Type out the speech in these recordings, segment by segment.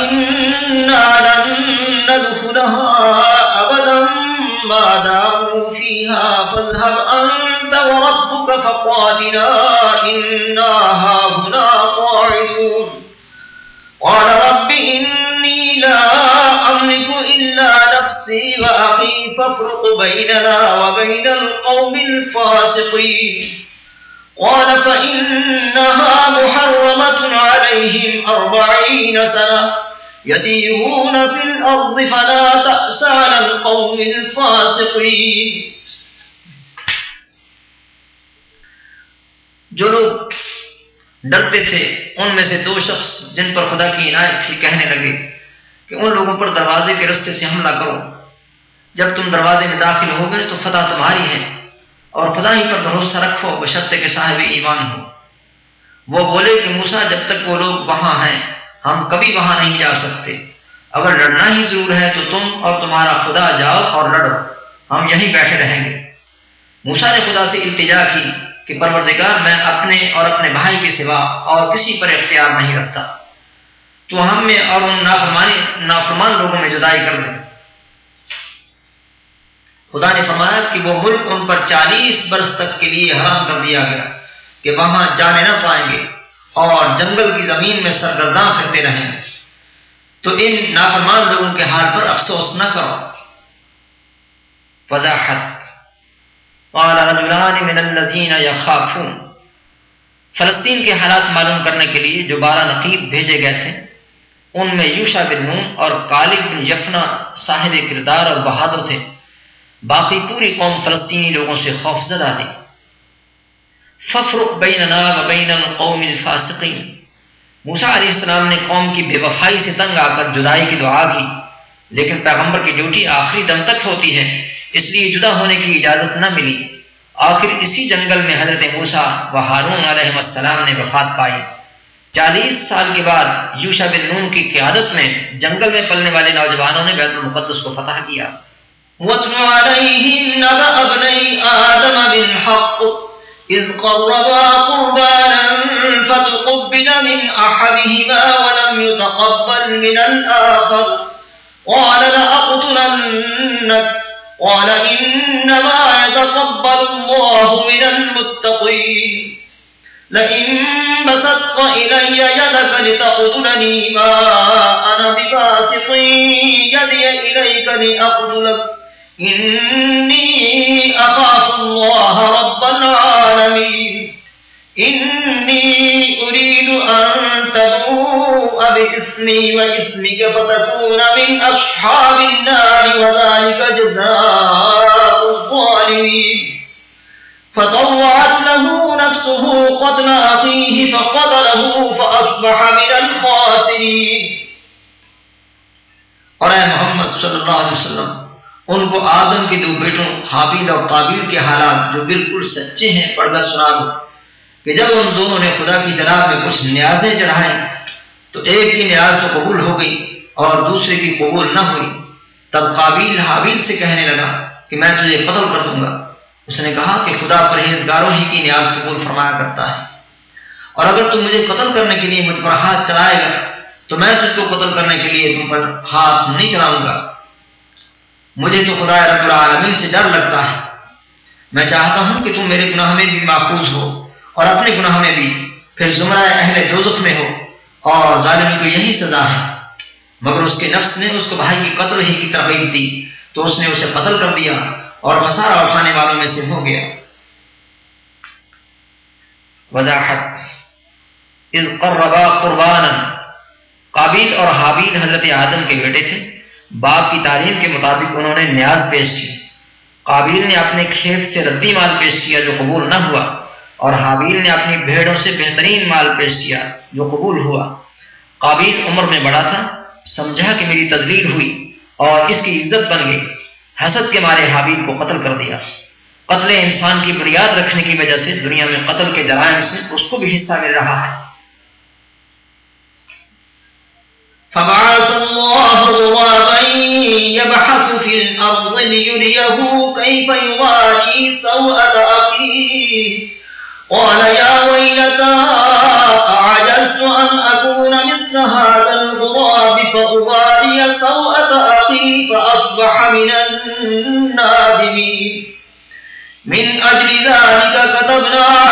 إنا لن ندخلها أبدا ما داموا فيها فاذهب أنت وربك فقاتلا إنا هاهنا قاعدون قال رب إني لا أملك إلا نفسي وأخي فافرق بيننا وبين القوم الفاسقين قال فإنها محرمة عليهم أربعين سنة يتيهون في الأرض فلا تأس على القوم الفاسقين. جو لوگ ڈرتے تھے، ان میں سے دو شخص جن پر خدا کی عنایت تھی، کہنے لگے کہ ان لوگوں پر دروازے کے رستے سے حملہ کرو۔ جب تم دروازے میں داخل ہو گئے تو فتح تمہاری ہے اور خدا ہی پر بھروسہ رکھو بشرط کے صاحب ایمان ہو۔ وہ بولے کہ موسا جب تک وہ لوگ وہاں ہیں، ہم کبھی وہاں نہیں جا سکتے۔ اگر لڑنا ہی ضرور ہے تو تم اور تمہارا خدا جاؤ اور لڑو۔ ہم یہیں بیٹھے رہیں گے۔ موسا نے خدا سے التجا کی کہ پروردگار، میں اپنے اور اپنے بھائی کے سوا اور کسی پر اختیار نہیں رکھتا۔ تو ہم میں اور ان نافرمانی، نافرمان لوگوں میں جدائی کر دیں خدا نے فرمایا کہ وہ ملک ان پر چالیس برس تک کے لیے حرام کر دیا گیا۔ کہ وہاں جانے نہ پائیں گے اور جنگل کی زمین میں سرگرداں پھرتے رہیں گے۔ تو ان نافرمان لوگوں کے حال پر افسوس نہ کرو۔ وضاحت۔ قال رجلان من الذين يخافون فلسطین کے حالات معلوم کرنے کے لیے جو بارہ نقیب بھیجے گئے تھے، ان میں یوشا بن نون اور کالب بن یفنا صاحب کردار اور بہادر تھے۔ باقی پوری قوم فلسطینی لوگوں سے خوف زدہ تھی۔ ففرق بیننا و بین القوم الفاسقین موسیٰ علیہ السلام نے قوم کی بے وفائی سے تنگ آ کر جدائی کی دعا کی، لیکن پیغمبر کی ڈیوٹی آخری دم تک ہوتی ہے، اس لیے جدا ہونے کی اجازت نہ ملی۔ آخر اسی جنگل میں حضرت موسا و ہارون علیہ السلام نے وفات پائی۔ چالیس سال کے بعد یوشا بن نون کی قیادت میں جنگل میں پلنے والے نوجوانوں نے بیت المقدس کو فتح کیا۔ وَاتْلُ عَلَيْهِمْ نَبَأَ ابْنَيْ آدَمَ بِالْحَقِّ۔ إِذْ قَرَّبَا قُرْبَانًا فَتُقُبِّلَ مِنْ أَحَدِهِمَا وَلَمْ يُتَقَبَّلْ مِنَ الْآخَرِ. قَالَ لَأَقْتُلَنَّكَ. قال إنما يتقبل الله من المتقين. لئن بسطت إلي يدك لتقتلني ما أنا بباسط يدي إليك لأقتلك. إني أخاف الله رب تبوء من النار وذلك جزاء فطوعت له نفسه قتل أخيه فقتله فأصبح من الخاسرين. اور اے محمد صلی اللہ علیہ وسلم ان کو آدم کے دو بیٹوں، حابیل اور قابیل کے حالات جو بالکل سچے ہیں، پردہ سنا دو کہ جب ان دونوں نے خدا کی جناب میں کچھ نیازیں چڑھائیں، تو ایک کی نیاز تو قبول ہو گئی اور دوسرے کی قبول نہ ہوئی۔ تب قابیل حابیل سے کہنے لگا کہ میں تجھے قتل کر دوں گا۔ اس نے کہا کہ خدا پرہیزگاروں ہی کی نیاز قبول فرمایا کرتا ہے۔ اور اگر تم مجھے قتل کرنے کے لیے مجھ پر ہاتھ چلائے گا، تو میں تجھ کو قتل کرنے کے لیے تم پر ہاتھ نہیں چلاؤں گا۔ مجھے تو خدا رب العالمین سے ڈر لگتا ہے۔ میں چاہتا ہوں کہ تم میرے گناہ میں بھی محفوظ ہو اور اپنے گناہ میں بھی، پھر زمرہ اہل دوزخ میں ہو اور ظالم کو یہی سزا ہے۔ مگر اس کے نفس نے اس کو بھائی کی قتل ہی کی ترغیب دی، تو اس نے اسے قتل کر دیا اور مسارا اٹھانے والوں میں سے ہو گیا۔ وضاحت۔ اذ قربا قربانا۔ قابیل اور حابیل حضرت آدم کے بیٹے تھے۔ باپ کی تعلیم کے مطابق انہوں نے نیاز پیش کی۔ قابیل نے اپنے کھیت سے ردی مال پیش کیا جو قبول نہ ہوا، اور حابیل نے اپنی بھیڑوں سے بہترین مال پیش کیا جو قبول ہوا۔ قابیل عمر میں بڑا تھا، سمجھا کہ میری تزلیل ہوئی اور اس کی عزت بن گئی۔ حسد کے مارے حابیل کو قتل کر دیا۔ قتل انسان کی بنیاد رکھنے کی وجہ سے دنیا میں قتل کے جرائم سے اس کو بھی حصہ مل رہا ہے۔ فبعث الله غرابا يبحث في الأرض ليريه كيف يواري سوءة أخيه. قال يا ويلتا أعجزت أن أكون مثل هذا الغراب فأغاري سوءة أخي فأصبح من النادمين. من أجل ذلك كتبنا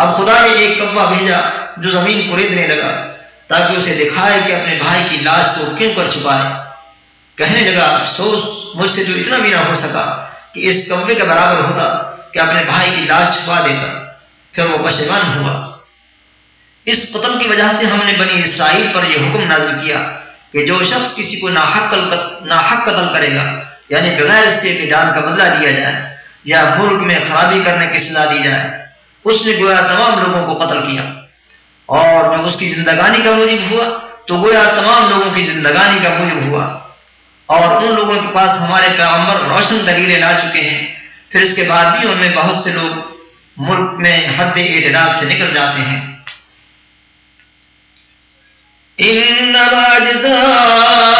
اب خدا نے ایک کبا بھیجا جو زمین کو ریدنے لگا تاکہ اسے دکھائے کہ اپنے بھائی کی لاش کو کیوں کر چھپائے۔ کہنے لگا، افسوس، مجھ سے جو اتنا بھی نہ ہو سکا کہ اس کبے کے برابر ہوتا کہ اپنے بھائی کی لاش چھپا دیتا، پھر وہ پشیمان ہوا۔ اس قتل کی وجہ سے ہم نے بنی اسرائیل پر یہ حکم نازل کیا کہ جو شخص کسی کو ناحق ناحق قتل کرے گا یعنی بغیر اس کے جان کا بدلہ دیا جائے یا ملک میں خرابی کرنے کی سزا دی جائے اس نے گویا تمام لوگوں کو قتل کیا۔ اور جب اس کی زندگانی کا موجب ہوا، تو گویا تمام لوگوں کی زندگانی کا موجب ہوا۔ اور ان لوگوں کے پاس ہمارے پیغمبر روشن دلیلیں لا چکے ہیں۔ پھر اس کے بعد بھی ان میں بہت سے لوگ ملک میں حد اعتداد سے نکل جاتے ہیں۔ إنما جزاء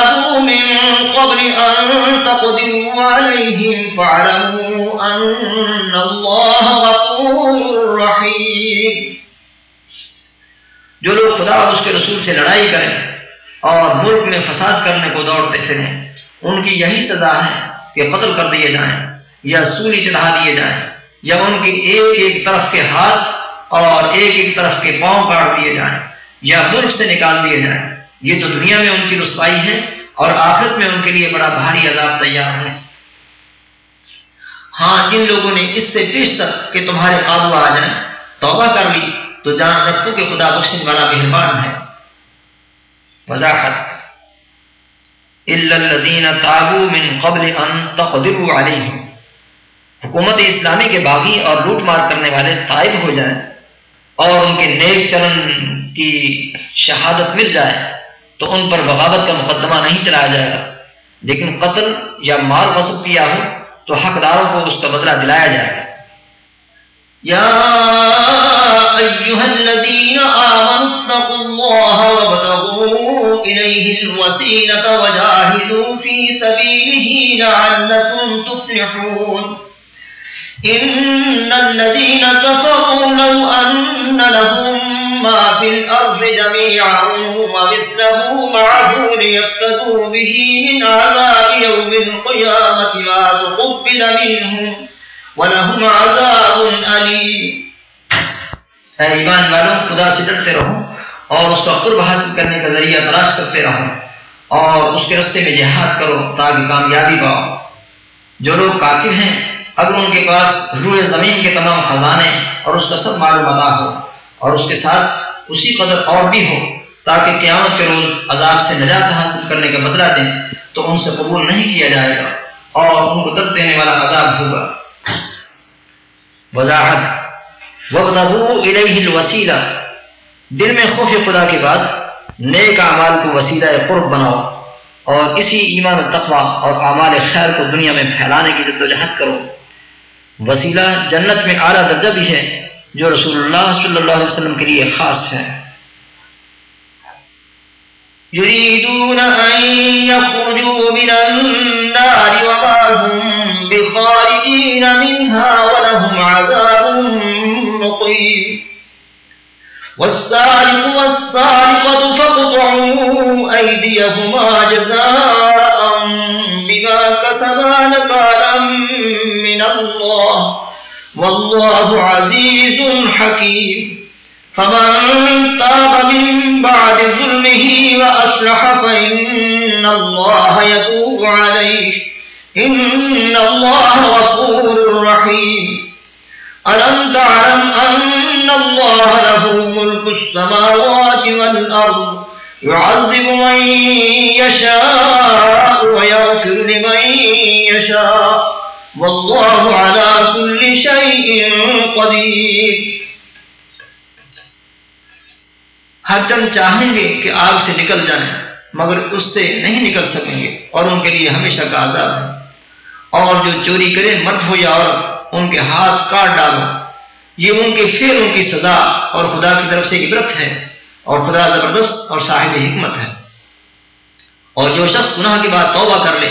قبل أن تقدروا عليهم فاعلموا أن الله غفور رحيم. جو لوگ خدا اور اس کے رسول سے لڑائی کریں اور ملک میں فساد کرنے کو دوڑتے پھریں ان کی یہی سزا ہے کہ قتل کر دیے جائیں یا سولی چڑھا دیے جائیں، یا ان کی ایک ایک طرف کے ہاتھ اور ایک ایک طرف کے پاؤں کاٹ دیے جائیں، یا ملک سے نکال دیے جائیں۔ یہ تو دنیا میں ان کی رسوائی ہے اور آخرت میں ان کے لیے بڑا بھاری عذاب تیار ہے۔ ہاں جن لوگوں نے اس سے پیش تک کہ تمہارے قابو آ جائیں، توبہ کر لی، تو جان رکھو کہ خدا بخشنے والا مہربان ہے۔ وضاحت۔ تابوا من قبل ان تقدروا علیہم حکومت اسلامی کے باغی اور لوٹ مار کرنے والے طائب ہو جائیں اور ان کے نیک چلن کی شہادت مل جائے۔ تو ان پر بغاوت کا مقدمہ نہیں چلایا جائے گا۔ لیکن قتل یا مال غصب کیا ہو تو حقداروں کو اس کا بدلہ دلایا جائے گا۔ یا ایوہ الذین آمنوا اتقوا اللہ وابتغوا الیہ الوسیلة وجاہدوا فی سبیلہ لعلکم تفلحون۔ ان الذین کفروا لو ان لهم ما في الأرض جميعا ومثله معه ليفتدوا به من عذاب يوم القيامة ما تقبل منهم ولهم عذاب أليم۔ اے ایمان والوں خدا سے ڈرتے رہو اور اس کا قرب حاصل کرنے کا ذریعہ تلاش کرتے رہو اور اس کے رستے میں جہاد کرو تاکہ کامیابی پاؤ۔ جو لوگ کافر ہیں، اگر ان کے پاس روح زمین کے تمام خزانے اور اس کا سب معلومات ہو اور اس کے ساتھ اسی قدر اور بھی ہو تاکہ قیامت کے روز عذاب سے نجات حاصل کرنے کا بدلہ دیں، تو ان سے قبول نہیں کیا جائے گا اور ان کو درد دینے والا عذاب ہوگا۔ وضاحت۔ الوسیلہ دل میں خوف خدا کے بعد نیک اعمال کو وسیلہ قرب بناؤ اور اسی ایمان و تقوی اور اعمال خیر کو دنیا میں پھیلانے کی جد و جہد کرو۔ وسیلہ جنت میں اعلیٰ درجہ بھی ہے۔ جو رسول اللہ صلی اللہ علیہ وسلم کے لیے خاص ہے۔ يريدون أن يخرجوا من النار وما هم بخارجين منها ولهم عذاب مقيم۔ والسارق والسارقة فاقطعوا أيديهما جزاء والله عزيز حكيم. فمن تاب من بعد ظلمه وأصلح فإن الله يتوب عليه. إن الله غفور رحيم. ألم تعلم أن الله له ملك السماوات والأرض؟ يعذب من يشاء ويغفر لمن يشاء. والله شيء قدير ہر چند چاہیں گے کہ آگ سے نکل جائیں، مگر اس سے نہیں نکل سکیں گے، اور ان کے لیے ہمیشہ کا عذاب ہے۔ اور جو چوری کرے مرد ہو یا عورت، ان کے ہاتھ کاٹ ڈالو۔ یہ ان کے پھر ان کی سزا اور خدا کی طرف سے عبرت ہے، اور خدا زبردست اور صاحب حکمت ہے۔ اور جو شخص گناہ کے بعد توبہ کر لے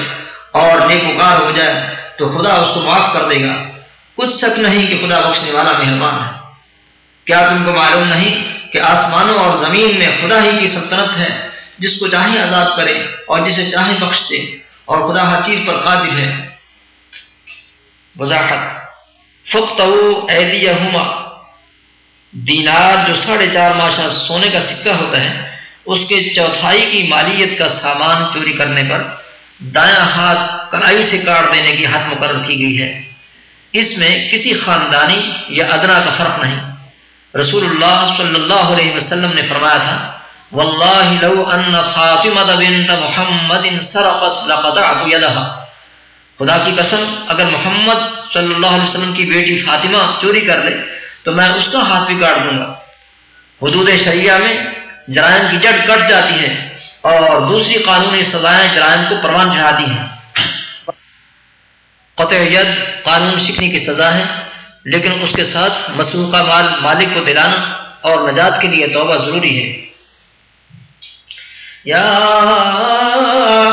اور نیکوکار ہو جائے، تو خدا اس کو معاف کر دے گا۔ کچھ شک نہیں کہ خدا بخشنے والا مہربان ہے۔ کیا تم کو معلوم نہیں کہ آسمانوں اور زمین میں خدا ہی کی سلطنت ہے، جس کو چاہے آزاد کرے اور جسے چاہے بخش دے اور خدا ہر چیز پر قادر ہے؟ وضاحت۔ فخت دینار جو ساڑھے چار ماشا سونے کا سکہ ہوتا ہے، اس کے چوتھائی کی مالیت کا سامان چوری کرنے پر دایاں ہاتھ کڑائی سے کاٹ دینے کی حد مقرر کی گئی ہے۔ اس میں کسی خاندانی یا ادنا کا فرق نہیں۔ رسول اللہ صلی اللہ علیہ وسلم نے فرمایا تھا، واللہ لو ان فاطمہ بنت محمد سرقت لقطعت یدها خدا کی قسم، اگر محمد صلی اللہ علیہ وسلم کی بیٹی فاطمہ چوری کر لے، تو میں اس کا ہاتھ بھی کاٹ دوں گا۔ حدود شریعہ میں جرائم کی جڑ کٹ جاتی ہے اور دوسری قانونی سزائیں جرائم کو پروان چڑھاتی ہیں۔ قطع ید قانون سیکھنے کی سزا ہے، لیکن اس کے ساتھ مسروقہ مال مالک کو دلانا اور نجات کے لیے توبہ ضروری ہے۔ یا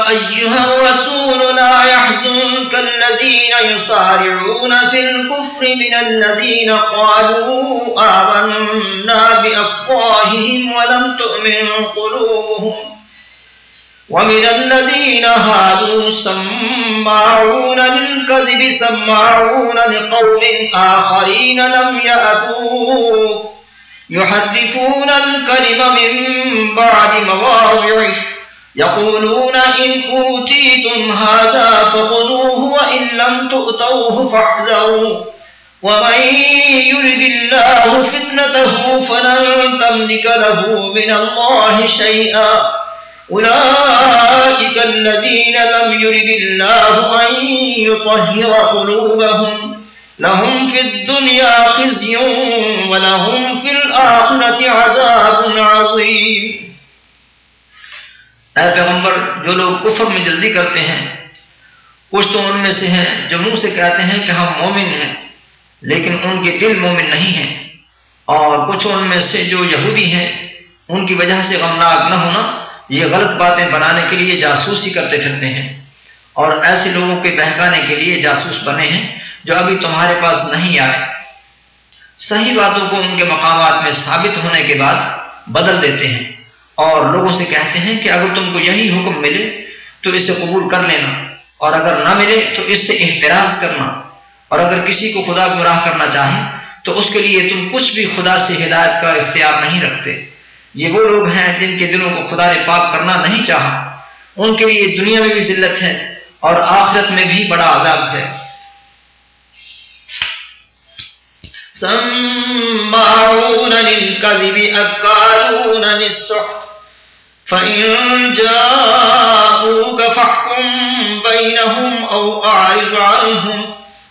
ایوہ الرسول لا يحزنك الذين يصارعون في الكفر من الذين قالوا آمنا بأفواههم ولم تؤمن قلوبهم ومن الذين هادوا سماعون للكذب، سماعون لقوم آخرين لم يأتوا يحرفون الكلم من بعد مواضعه. يقولون إن أوتيتم هذا فخذوه وإن لم تؤتوه فاحذروا. ومن يرد الله فتنته فلن تملك له من الله شيئا. أولئك الذين لم يرد الله أن يطهر قلوبهم. لهم في الدنيا خزي ولهم في الآخرة عذاب عظيم. اے پیغمبر، جو لوگ کفر میں جلدی کرتے ہیں، کچھ تو ان میں سے ہیں جو منہ سے کہتے ہیں کہ ہم مومن ہیں، لیکن ان کے دل مومن نہیں ہیں۔ اور کچھ ان میں سے جو یہودی ہیں، ان کی وجہ سے غمناک نہ ہونا یہ غلط باتیں بنانے کے لیے جاسوسی کرتے پھرتے ہیں اور ایسے لوگوں کے بہکانے کے لیے جاسوس بنے ہیں جو ابھی تمہارے پاس نہیں آئے۔ صحیح باتوں کو ان کے مقامات میں ثابت ہونے کے بعد بدل دیتے ہیں اور لوگوں سے کہتے ہیں کہ اگر تم کو یہی حکم ملے تو اسے قبول کر لینا اور اگر نہ ملے تو اس سے احتراز کرنا اور اگر کسی کو خدا گمراہ کرنا چاہیں تو اس کے لیے تم کچھ بھی خدا سے ہدایت کا اختیار نہیں رکھتے۔ یہ وہ لوگ ہیں جن کے دلوں کو خدا نے پاک کرنا نہیں چاہا۔ ان کے لیے دنیا میں بھی ذلت ہے اور آخرت میں بھی بڑا عذاب ہے۔ سماعون للكذب أكالون للسحت۔ فإن جاءوك فاحكم بينهم أو أعرض عنهم۔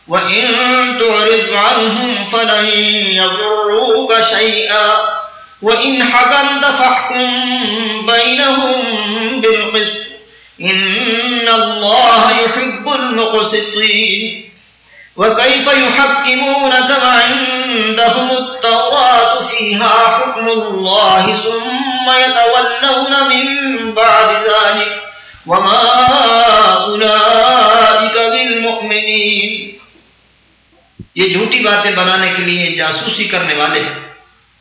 وإن تعرض عنهم فلن يضروك شيئا۔ وإن حكمت فاحكم بينهم بالقسط إن الله يحب المقسطين وكيف يحكمونك وعندهم التوراة فيها حكم الله ثم يتولون من بعد ذلك وما أولئك بالمؤمنين یہ جھوٹی باتیں بنانے کے لیے جاسوسی کرنے والے ہیں۔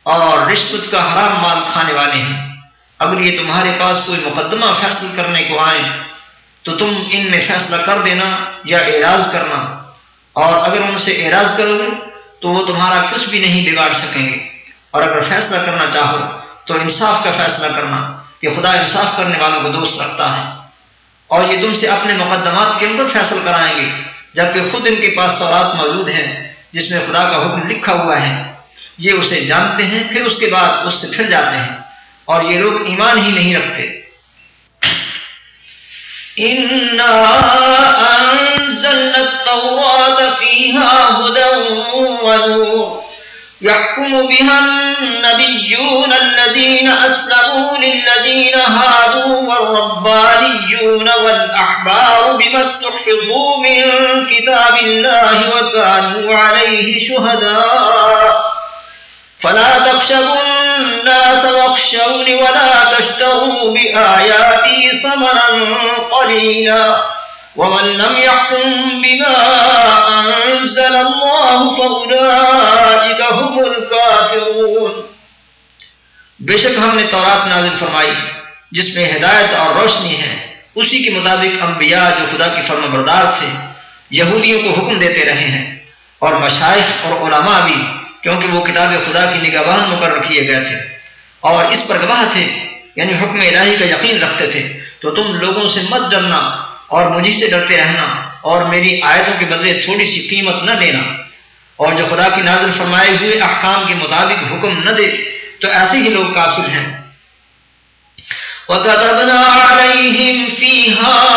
اور رشوت کا حرام مال کھانے والے ہیں۔ اگر یہ تمہارے پاس کوئی مقدمہ فیصلہ کرنے کو آئے، تو تم ان میں فیصلہ کر دینا یا اعراض کرنا۔ اور اگر ان سے اعراض کرو گے، تو وہ تمہارا کچھ بھی نہیں بگاڑ سکیں گے۔ اور اگر فیصلہ کرنا چاہو، تو انصاف کا فیصلہ کرنا، کہ خدا انصاف کرنے والوں کو دوست رکھتا ہے۔ اور یہ تم سے اپنے مقدمات کے اندر فیصل کرائیں گے، جبکہ خود ان کے پاس تورات موجود ہے جس میں خدا کا حکم لکھا ہوا ہے۔ یہ اسے جانتے ہیں، پھر اس کے بعد اس سے پھر جاتے ہیں۔ اور یہ لوگ ایمان ہی نہیں رکھتے۔ يحكم بها النبيون الذين أسلموا للذين هادوا والربانيون والأحبار بما استحفظوا من كتاب الله وكانوا عليه شهداء فلا تخشبوا الناس واخشوني ولا تشتروا بآياتي ثمنا قليلا ومن لم يحكم بما أنزل الله فأولئك هم الكافرون بے شک ہم نے تورات نازل فرمائی جس میں ہدایت اور روشنی ہے۔ اسی کے مطابق انبیاء جو خدا کی فرم بردار تھے، یہودیوں کو حکم دیتے رہے ہیں۔ اور مشائق اور علماء بھی کیونکہ وہ کتاب خدا کی نگاہان مقرر کیے گئے تھے اور اس پر گواہ تھے یعنی حکم الہی کا یقین رکھتے تھے۔ تو تم لوگوں سے مت ڈرنا اور مجھے سے ڈرتے رہنا اور میری آیتوں کے بدلے تھوڑی سی قیمت نہ دینا۔ اور جو خدا کی نازل فرمائے ہوئے احکام کے مطابق حکم نہ دے، تو ایسے ہی لوگ کافر ہیں۔ وكتبنا عليهم فيها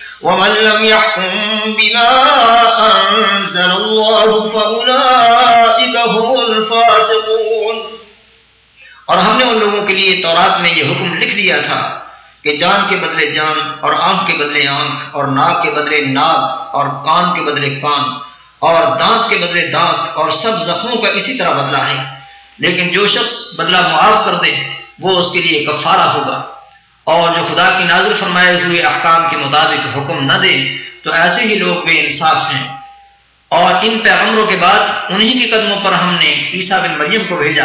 ومن لم يحكم بما أنزل الله فأولئك هم الفاسقون۔ اور ہم نے ان لوگوں کے لیے تورات میں یہ حکم لکھ دیا تھا کہ جان کے بدلے جان اور آنکھ کے بدلے آنکھ اور ناک کے بدلے ناک اور کان کے بدلے کان اور دانت کے بدلے دانت اور سب زخموں کا اسی طرح بدلا ہے۔ لیکن جو شخص بدلہ معاف کر دے وہ اس کے لیے کفارہ ہوگا۔ اور جو خدا کی نازل فرمائے ہوئے احکام کے مطابق حکم نہ دے تو ایسے ہی لوگ بے انصاف ہیں۔ اور ان پیغمبروں کے بعد انہی کے قدموں پر ہم نے عیسیٰ بن مریم کو بھیجا،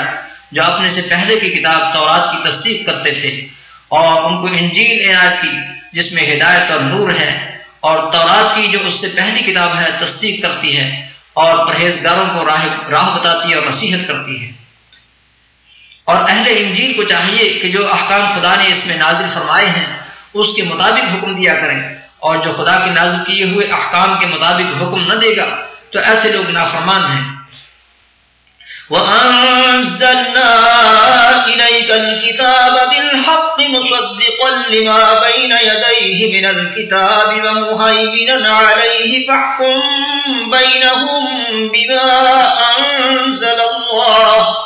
جو اپنے سے پہلے کی کتاب تورات کی تصدیق کرتے تھے۔ اور ان کو انجیل عنایت کی، جس میں ہدایت اور نور ہے۔ اور تورات کی جو اس سے پہلی کتاب ہے، تصدیق کرتی ہے اور پرہیزگاروں کو راہ راہ بتاتی ہے اور نصیحت کرتی ہے۔ اور اہل انجیل کو چاہیے کہ جو احکام خدا نے اس میں نازل فرمائے ہیں، اس کے مطابق حکم دیا کریں۔ اور جو خدا کے نازل کیے ہوئے احکام کے مطابق حکم نہ دے گا، تو ایسے لوگ نافرمان ہیں۔ وَأَنزَلْنَا إِلَيْكَ الْكِتَابَ بِالْحَقِّ مُصَدِّقًا لِمَا بَيْنَ يَدَيْهِ مِنَ الْكِتَابِ وَمُهَيْمِنًا عَلَيْهِ فَاحْكُم بَيْنَهُم بِمَا أَنزَلَ اللَّهُ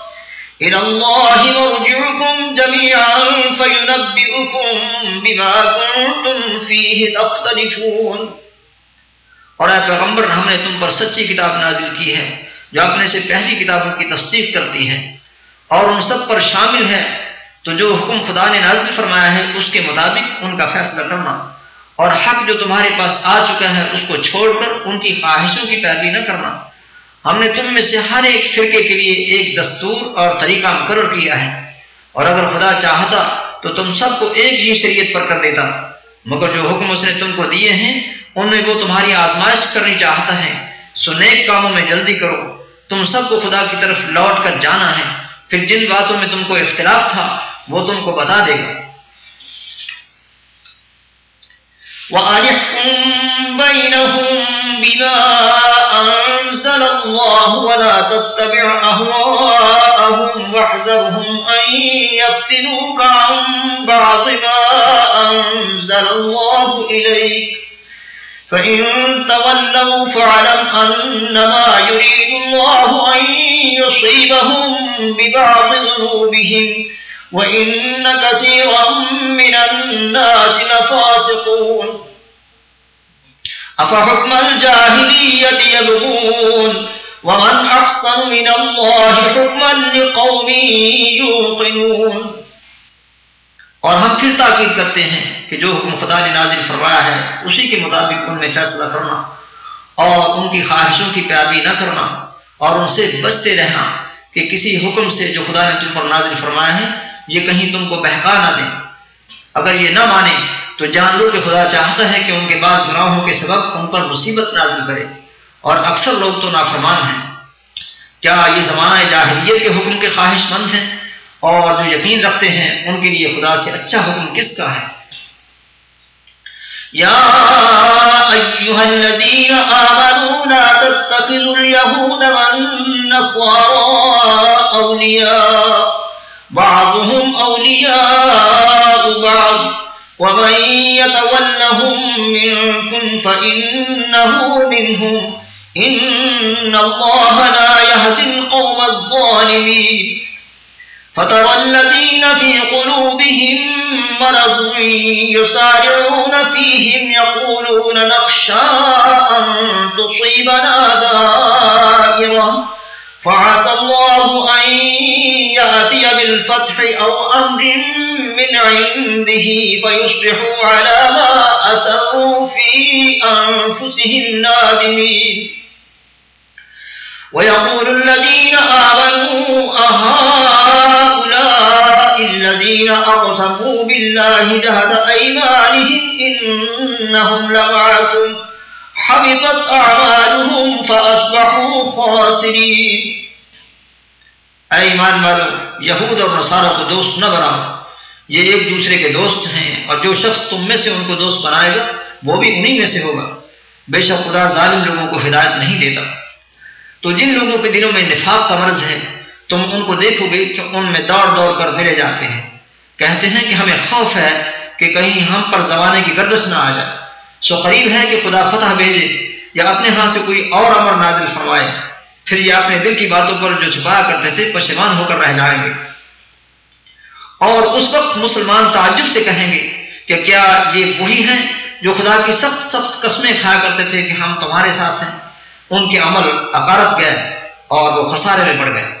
إلى الله مرجعكم جميعا فينبئكم بما كنتم فيه تختلفون۔ اور اے پیغمبر، ہم نے تم پر سچی کتاب نازل کی ہے، جو اپنے سے پہلی کتابوں کی تصدیق کرتی ہے۔ اور ان سب پر شامل ہے، تو جو حکم خدا نے نازل فرمایا ہے، اس کے مطابق ان کا فیصلہ کرنا۔ اور حق جو تمہارے پاس آ چکا ہے، اس کو چھوڑ کر ان کی خواہشوں کی پیروی نہ کرنا۔ ہم نے تم میں سے ہر ایک فرقے کے لیے ایک دستور اور طریقہ مقرر کیا ہے۔ اور اگر خدا چاہتا تو تم سب کو ایک ہی شریعت پر کر دیتا۔ مگر جو حکم اس نے تم کو دیے ہیں، ان میں وہ تمہاری آزمائش کرنی چاہتا ہے۔ سو نیک کاموں میں جلدی کرو۔ تم سب کو خدا کی طرف لوٹ کر جانا ہے۔ پھر جن باتوں میں تم کو اختلاف تھا، وہ تم کو بتا دے گا۔ وَأَنِحْكُمْ بَيْنَهُمْ بِمَا أَنزَلَ اللَّهُ وَلَا تَتَّبِعْ أَهْوَاءَهُمْ وَاحْذَرْهُمْ أَن يَفْتِنُوكَ عَن بَعْضِ مَا أَنزَلَ اللَّهُ إِلَيْكَ فإن تولوا فاعلم أنما يريد الله أن يصيبهم ببعض ذنوبهم وإن كثيرا من الناس لفاسقون أفحكم الجاهلية يبغون ومن أحسن من الله حكما لقوم يوقنون اور ہم پھر تاکید کرتے ہیں کہ جو حکم خدا نے نازل فرمایا ہے، اسی کے مطابق ان میں فیصلہ کرنا اور ان کی خواہشوں کی پیروی نہ کرنا اور ان سے بچتے رہنا کہ کسی حکم سے جو خدا نے تم پر نازل فرمایا ہے، یہ کہیں تم کو بہکا نہ دیں۔ اگر یہ نہ مانے تو جان لو کہ خدا چاہتا ہے کہ ان کے بعد گناہوں کے سبب ان پر مصیبت نازل کرے۔ اور اکثر لوگ تو نافرمان ہیں۔ کیا یہ زمانہ جاہلیت کے حکم کے خواہش مند ہیں؟ اور جو یقین رکھتے ہیں، ان کے لیے خدا سے اچھا حکم کس کا ہے؟ یا ایوہا الذین آمنوا لا تتخذوا اليہود والنصارى اولیاء، بعضهم اولیاء بعض۔ ومن يتولهم منكم فإنه منهم إن الله لا يهدي القوم الظالمين فترى الذين في قلوبهم مرض يسارعون فيهم يقولون نخشى أن تصيبنا دائرة فعسى الله أن يأتي بالفتح أو أمر من عنده فيصبحوا على ما أتوا في أنفسهم نادمين. ويقول الذين آمنوا أهان الذين أقسموا بالله جهد أيمانهم إنهم لمعكم. حبطت أعمالهم فأصبحوا خاسرين. اے ایمان والو، یہود اور نصارہ کو دوست نہ بناؤ۔ یہ ایک دوسرے کے دوست ہیں اور جو شخص تم میں سے ان کو دوست بنائے گا، وہ بھی انہی میں سے ہوگا۔ بے شک خدا ظالم لوگوں کو ہدایت نہیں دیتا۔ تو جن لوگوں کے دلوں میں نفاق کا مرض ہے، تم ان کو دیکھو گے کہ ان میں دوڑ دوڑ کر ملے جاتے ہیں۔ کہتے ہیں کہ ہمیں خوف ہے کہ کہیں ہم پر زمانے کی گردش نہ آ جائے۔ سو قریب ہے کہ خدا فتح بھیجے یا اپنے ہاں سے کوئی اور امر نازل فرمائے۔ پھر یہ اپنے دل کی باتوں پر جو چھپایا کرتے تھے، پشیمان ہو کر رہ جائیں گے۔ اور اس وقت مسلمان تعجب سے کہیں گے کہ کیا یہ وہی ہیں جو خدا کی سخت سخت قسمیں کھایا کرتے تھے کہ ہم تمہارے ساتھ ہیں۔ ان کے عمل اکارت گئے اور وہ خسارے میں پڑ گئے۔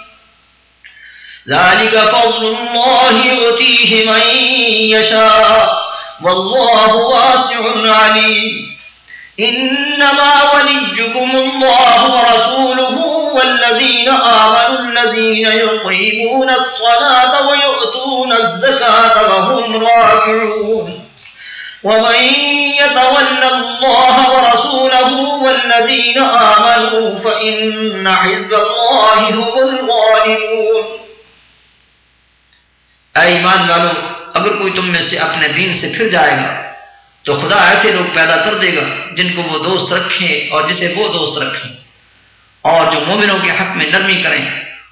ذلك فضل الله يؤتيه من يشاء. والله واسع عليم. إنما وليكم الله ورسوله والذين آمنوا الذين يقيمون الصلاة ويؤتون الزكاة وهم راكعون. ومن يتولى الله ورسوله والذين آمنوا فإن حزب الله هم الغالبون. اے ایمان والو، اگر کوئی تم میں سے اپنے دین سے پھر جائے گا، تو خدا ایسے لوگ پیدا کر دے گا جن کو وہ دوست رکھیں اور جسے وہ دوست رکھیں۔ اور جو مومنوں کے حق میں نرمی کریں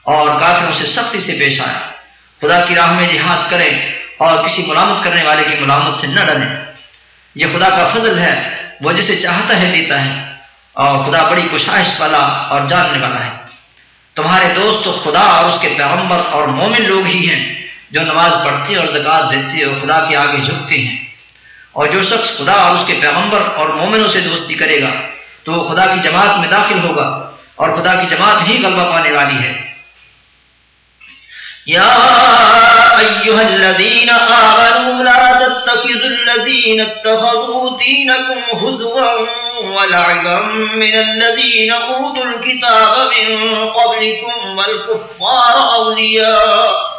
اور کافروں سے سختی سے پیش آئیں۔ خدا کی راہ میں جہاد کریں اور کسی ملامت کرنے والے کی ملامت سے نہ ڈریں۔ یہ خدا کا فضل ہے، وہ جسے چاہتا ہے دیتا ہے۔ اور خدا بڑی کشائش والا اور جاننے والا ہے۔ تمہارے دوست تو خدا اور اس کے پیغمبر اور مومن لوگ ہی ہیں۔ جو نماز پڑھتی اور زکات دیتی اور خدا کے آگے جھکتی ہیں۔ اور جو شخص خدا اور اس کے پیغمبر اور مومنوں سے دوستی کرے گا، تو وہ خدا کی جماعت میں داخل ہوگا اور خدا کی جماعت ہی غلبہ پانے والی ہے۔ یا ایوہ الذین آمنوا لا تتخذوا الذین اتخذوا دینکم حضوا ولعبا من الذین اوتوا الكتاب من قبلكم والکفار اولیاء۔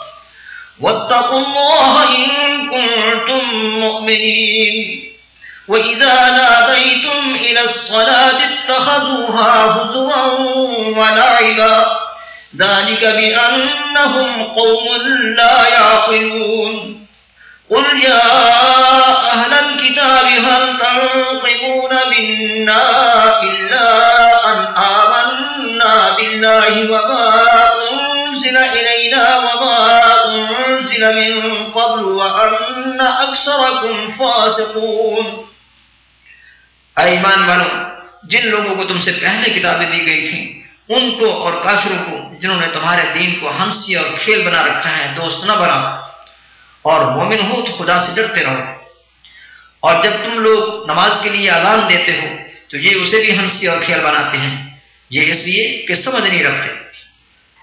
واتقوا الله إن كنتم مؤمنين. وإذا ناديتم إلى الصلاة اتخذوها هزوا ولعبا. ذلك بأنهم قوم لا يعقلون. قل يا أهل الكتاب هل تنقمون منا إلا أن آمنا بالله وما من قبل وأن أكثركم فاسقون. ایمان والو، جن لوگوں کو تم سے پہلے کتابیں دی گئی تھیں، ان کو اور کافروں کو، جنہوں نے تمہارے دین کو ہنسی اور کھیل بنا رکھا ہے، دوست نہ بنا۔ اور مومن ہو تو خدا سے ڈرتے رہو۔ اور جب تم لوگ نماز کے لیے اذان دیتے ہو، تو یہ اسے بھی ہنسی اور کھیل بناتے ہیں۔ یہ اس لیے کہ سمجھ نہیں رکھتے۔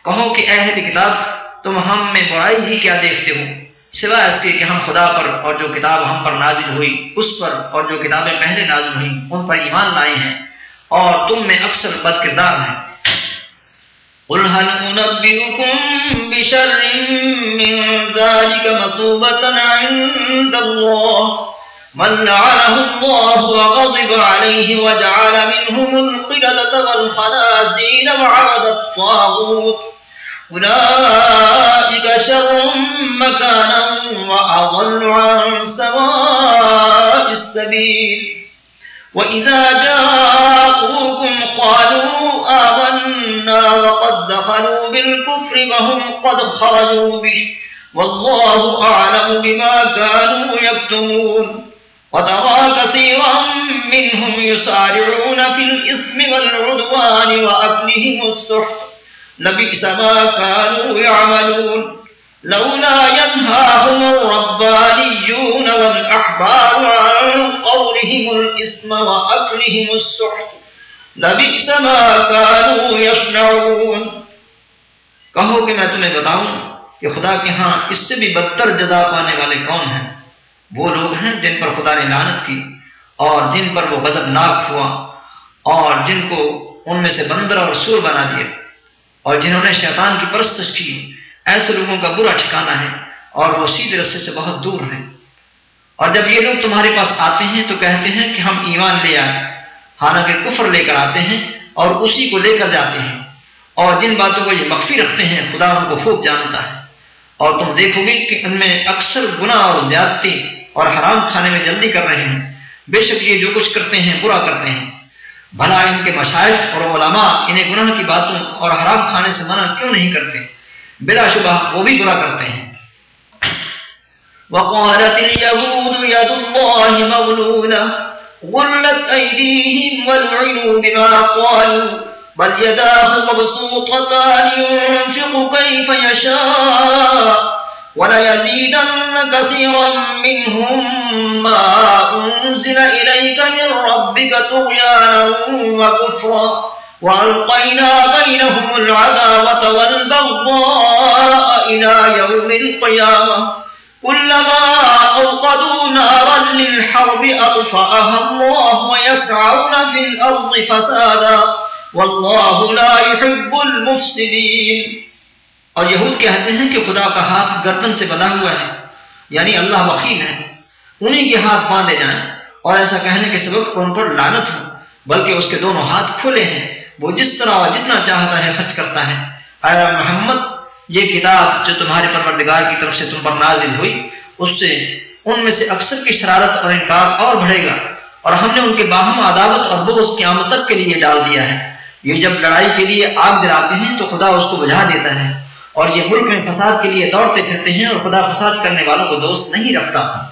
کہو کہ اہل کتاب تم ہم میں برائی ہی کیا دیکھتے ہو؟ سوائے اس کے کہ ہم خدا پر اور جو کتاب ہم پر نازل ہوئی، اس پر اور جو کتابیں پہلے نازل ہوئی ان پر ایمان لائے ہیں اور تم میں اکثر بد کردار ہیں۔ قل هل أنبئكم بشر من ذلك مصوبة عند الله؟ من لعنه الله وغضب عليه وجعل منهم القردة والخنازير وعبد الطاغوت. أولئك شر مكانا وأضل عن سواء السبيل وإذا جاءوكم قالوا آمنا وقد دخلوا بالكفر وهم قد خرجوا به والله أعلم بما كانوا يكتمون وترى كثيرا منهم يسارعون في الإثم والعدوان وأكلهم السحر لبئس ما كانوا يعملون لولا ينهاهم الربانيون والأحبار عن قولهم الإثم وأكلهم السحت لبئس ما كانوا يصنعون. کہو کہ میں تمہیں بتاؤں کہ خدا کے ہاں اس سے بھی بدتر جزا پانے والے کون ہیں؟ وہ لوگ ہیں جن پر خدا نے لعنت کی اور جن پر وہ غضب ناک ہوا اور جن کو ان میں سے بندر اور سور بنا دیا اور جنہوں نے شیطان کی پرستش کی ایسے لوگوں کا برا ٹھکانا ہے اور وہ سیدھے رستے سے بہت دور ہیں۔ اور جب یہ لوگ تمہارے پاس آتے ہیں تو کہتے ہیں کہ ہم ایمان لے آئے۔ حالانکہ کفر لے کر آتے ہیں اور اسی کو لے کر جاتے ہیں۔ اور جن باتوں کو یہ مخفی رکھتے ہیں، خدا ان کو خوب جانتا ہے۔ اور تم دیکھو گے کہ ان میں اکثر گناہ اور زیادتی اور حرام کھانے میں جلدی کر رہے ہیں۔ بے شک یہ جو کچھ کرتے ہیں، برا کرتے ہیں۔ بھلا ان کے مشاہد اور علماء انہیں گناہ کی باتوں اور حرام کھانے سے منع کیوں نہیں کرتے؟ بلا شبہ وہ بھی برا کرتے ہیں۔ وقالت اليهود يد الله مغلولة، غلت أيديهم والعنوا بما قالوا، بل يداه مبسوطتان ينفق كيف يشاء، وليزيدن كثيرا منهم ما أنزل إليك من ربك تغيانا وكفرا۔ وألقينا بينهم العذابة والبغضاء إلى يوم القيامة. كلما أوقدوا نارا للحرب أطفأها الله ويسعون في الأرض فسادا. والله لا يحب المفسدين. اور یہود کہتے ہیں کہ خدا کا ہاتھ گردن سے بنا ہوا ہے یعنی اللہ وکیل ہے، انہیں کے ہاتھ باندھے جائیں۔ اور ایسا کہنے کے سبب ان پر لانت ہو، بلکہ اس کے دونوں ہاتھ کھلے ہیں۔ وہ جس طرح جتنا چاہتا ہے خرچ کرتا ہے۔ اے محمد، یہ کتاب جو تمہارے پروردگار کی طرف سے تم پر نازل ہوئی، اس سے ان میں سے اکثر کی شرارت اور انکار اور بڑھے گا۔ اور ہم نے ان کے باہم عداوت اور بغض کی آمد تک کے لیے ڈال دیا ہے۔ یہ جب لڑائی کے لیے آگ جلاتے ہیں، تو خدا اس کو بجھا دیتا ہے۔ اور یہ ملک میں فساد کے لیے دوڑتے پھرتے ہیں اور خدا فساد کرنے والوں کو دوست نہیں رکھتا۔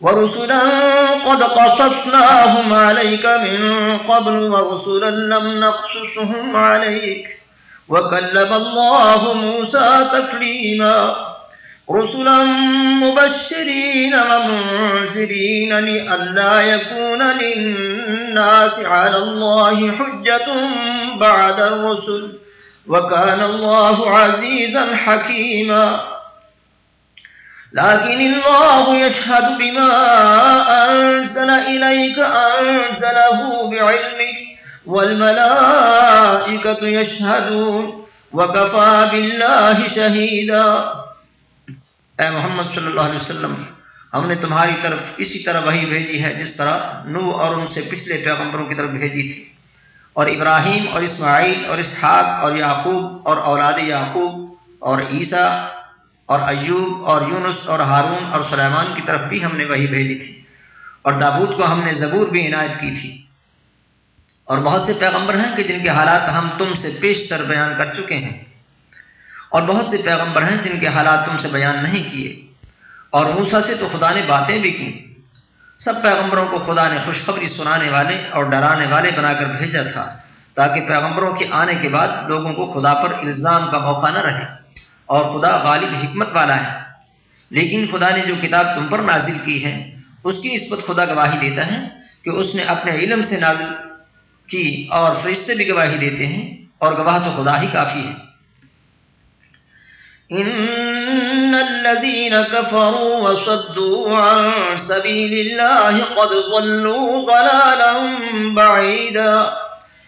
ورسلا قد قصصناهم عليك من قبل ورسلا لم نقصصهم عليك وكلم الله موسى تكليما رسلا مبشرين ومنذرين لئلا يكون للناس على الله حجة بعد الرسل وكان الله عزيزا حكيما لكن الله يشهد بما أنزل إليك أنزله بعلمه، والملائكة يشهدون، وكفى بالله شهيدا۔ اے محمد صلی اللہ علیہ وسلم، ہم نے تمہاری طرف اسی طرح وہی بھیجی ہے جس طرح نو اور ان سے پچھلے پیغمبروں کی طرف بھیجی تھی۔ اور ابراہیم اور اسماعیل اور اسحاق اور یعقوب اور اولاد یعقوب اور عیسیٰ اور ایوب اور یونس اور ہارون اور سلیمان کی طرف بھی ہم نے وہی بھیجی تھی اور دابود کو ہم نے زبور بھی عنایت کی تھی اور بہت سے پیغمبر ہیں کہ جن کے حالات ہم تم سے پیشتر بیان کر چکے ہیں اور بہت سے پیغمبر ہیں جن کے حالات تم سے بیان نہیں کیے اور موسا سے تو خدا نے باتیں بھی کی۔ سب پیغمبروں کو خدا نے خوشخبری سنانے والے اور ڈرانے والے بنا کر بھیجا تھا تاکہ پیغمبروں کے آنے کے بعد لوگوں کو خدا پر الزام کا موقع نہ رہے۔ اور خدا غالب حکمت والا ہے۔ لیکن خدا نے جو کتاب تم پر نازل کی ہے، اس کی اس پر خدا گواہی دیتا ہے کہ اس نے اپنے علم سے نازل کی اور فرشتے بھی گواہی دیتے ہیں اور گواہ تو خدا ہی کافی ہے۔ إن الذين كفروا وصدوا عن سبيل الله قد ضلوا ضلالا بعيدا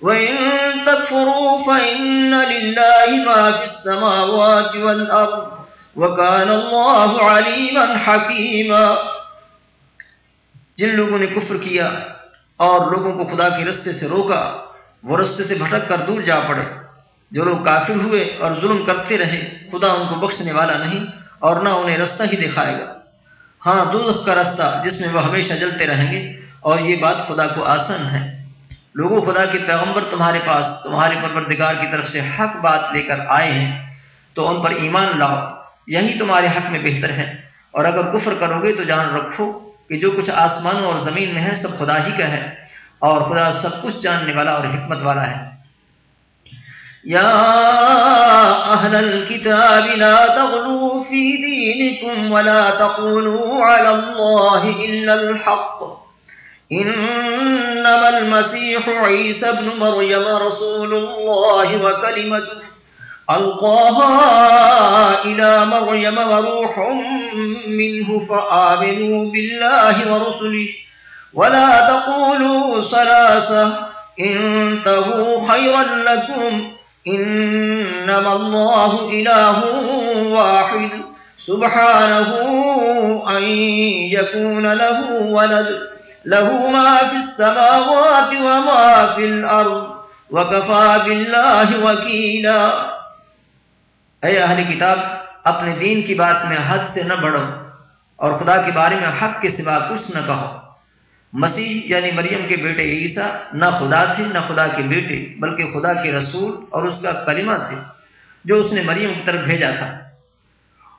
وإن تكفروا فإن لله ما في السماوات والأرض وكان الله عليما حكيما۔ جن لوگوں نے کفر کیا اور لوگوں کو خدا کے رستے سے روکا، وہ رستے سے بھٹک کر دور جا پڑے۔ جو لوگ کافر ہوئے اور ظلم کرتے رہے، خدا ان کو بخشنے والا نہیں اور نہ انہیں رستہ ہی دکھائے گا۔ ہاں دوزخ کا رستہ جس میں وہ ہمیشہ جلتے رہیں گے اور یہ بات خدا کو آسان ہے۔ لوگوں، خدا کے پیغمبر تمہارے پاس، تمہارے پروردگار کی طرف سے حق بات لے کر آئے ہیں، تو ان پر ایمان لاؤ، یہی تمہارے حق میں بہتر ہے۔ اور اگر کفر کرو گے تو جان رکھو کہ جو کچھ آسمانوں اور زمین میں ہے، سب خدا ہی کا ہے، اور خدا سب کچھ جاننے والا اور حکمت والا ہے۔ يا أهل الكتاب، لا تغلوا في دينكم ولا تقولوا على الله إلا الحق۔ إنما المسيح عيسى بن مريم رسول الله وكلمته ألقاها إلى مريم وروح منه فآمنوا بالله ورسله ولا تقولوا ثلاثة انتهوا خيرا لكم انما الله اله واحد سبحانه ان يكون له ولد له ما في السماوات وما في الارض وكفى بالله وكيلا۔ اے اہل کتاب، اپنے دین کی بات میں حد سے نہ بڑھو اور خدا کے بارے میں حق کے سوا کچھ نہ کہو۔ مسیح یعنی مریم کے بیٹے عیسیٰ نہ خدا تھے، نہ خدا کے بیٹے، بلکہ خدا کے رسول اور اس کا کلمہ تھے جو اس نے مریم کی طرف بھیجا تھا۔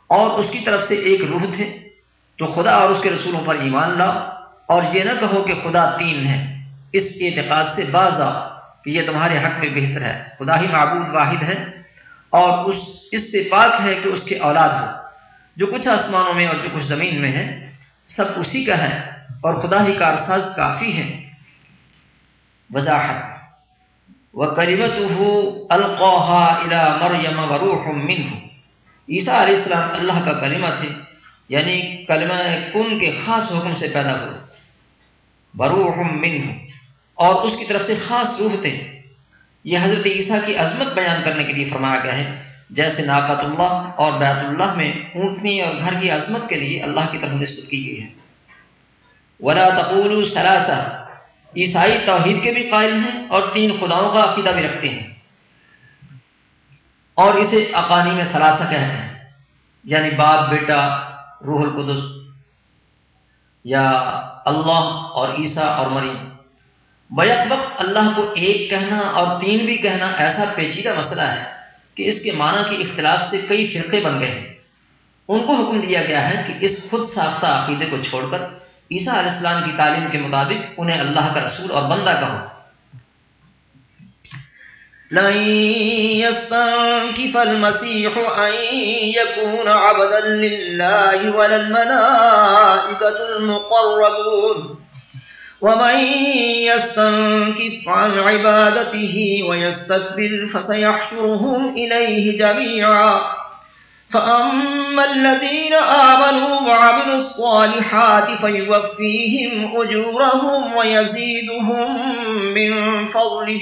اور اس کی طرف سے ایک روح تھے تو خدا اور اس کے رسولوں پر ایمان لاؤ۔ اور یہ نہ کہو کہ خدا تین ہے۔ اس اعتقاد سے باز آؤ کہ یہ تمہارے حق میں بہتر ہے۔ خدا ہی معبود واحد ہے اور اس اس سے پاک ہے کہ اس کے اولاد ہو۔ جو کچھ آسمانوں میں اور جو کچھ زمین میں ہے، سب اسی کا ہے اور خدا ہی کارساز کافی ہے وضاحت۔ وہ کریمت القوحا الا مریم وروح منہ عیسیٰ علیہ السلام اللہ کا کلمہ تھے یعنی کلمہ کن کے خاص حکم سے پیدا ہوئے بروح منہ اور اس کی طرف سے خاص روح تھے یہ حضرت عیسیٰ کی عظمت بیان کرنے کے لیے فرمایا گیا ہے۔ جیسے ناقت اللہ اور بیت اللہ میں اونٹنی اور گھر کی عظمت کے لیے اللہ کی طرف نسبت کی گئی ہے۔ ولا تقول سلاسہ عیسائی توحید کے بھی قائل ہیں اور تین خداؤں کا عقیدہ بھی رکھتے ہیں۔ اور اسے اقانی میں ثلاثہ کہتے ہیں۔ یعنی باپ، بیٹا، روح القدس۔ یا اللہ اور عیسیٰ اور مریم۔ بیک وقت اللہ کو ایک کہنا اور تین بھی کہنا ایسا پیچیدہ مسئلہ ہے کہ اس کے معنی کی اختلاف سے کئی فرقے بن گئے ہیں۔ ان کو حکم دیا گیا ہے کہ اس خود ساختہ عقیدے کو چھوڑ کر عیسیٰ علیہ السلام کی تعلیم کے مطابق انہیں اللہ کا رسول اور بندہ کہو۔ لن يستنكف المسيح أن يكون عبدا لله ولا الملائكة المقربون ومن يستنكف عن عبادته ويستكبر فسيحشرهم إليه جميعا فأما الذين آمنوا وعملوا الصالحات فيوفيهم أجورهم ويزيدهم من فضله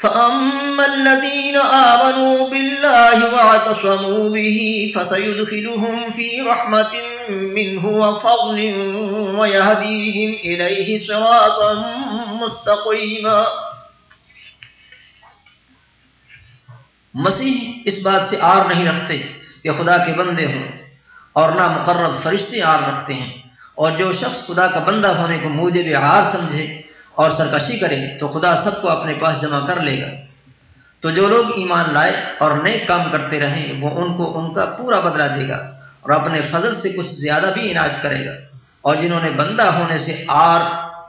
فأما الذين آمنوا بالله واعتصموا به فسيدخلهم في رحمة منه وفضل ويهديهم إليه صراطا مستقيما مسیح اس بات سے آر نہیں رکھتے کہ خدا کے بندے ہوں اور نہ مقرر فرشتے آر رکھتے ہیں اور جو شخص خدا کا بندہ ہونے کو موجب آر سمجھے اور سرکشی کرے تو خدا سب کو اپنے پاس جمع کر لے گا۔ تو جو لوگ ایمان لائے اور نیک کام کرتے رہیں، وہ ان کو ان کا پورا بدلہ دے گا اور اپنے فضل سے کچھ زیادہ بھی عنایت کرے گا۔ اور جنہوں نے بندہ ہونے سے آر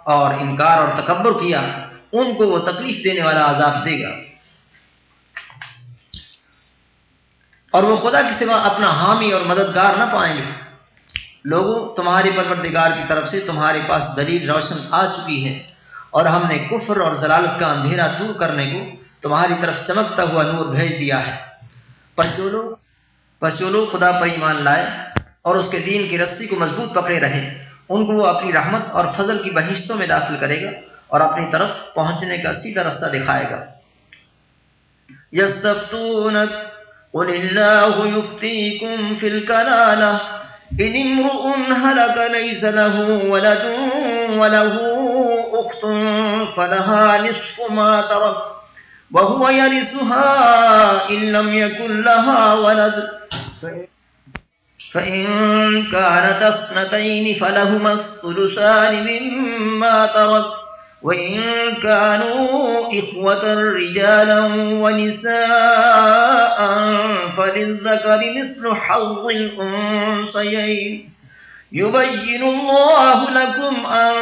اور انکار اور تکبر کیا، ان کو وہ تکلیف دینے والا عذاب دے گا۔ اور وہ خدا کے سوا اپنا حامی اور مددگار نہ پائیں گے۔ لوگوں تمہاری پروردگار کی طرف سے تمہارے پاس دلیل روشن آ چکی ہے۔ اور ہم نے کفر اور ضلالت کا اندھیرا دور کرنے کو تمہاری طرف چمکتا ہوا نور بھیج دیا ہے۔ پس جو لوگ پس جو لوگ خدا پر ایمان لائے اور اس کے دین کی رسی کو مضبوط پکڑے رہے ان کو وہ اپنی رحمت اور فضل کی بہشتوں میں داخل کرے گا اور اپنی طرف پہنچنے کا سیدھا رستہ دکھائے گا۔ يستفتونك قل الله يفتيكم في الكلالة إن امرؤ هلك ليس له ولد وله أخت فلها نصف ما ترك وهو يرثها إن لم يكن لها ولد. فإن كانت اثنتين فلهما الثلثان مما ترك. وإن كانوا إخوة رجالا ونساء فللذكر مثل حظ الأنصيين يبين الله لكم أن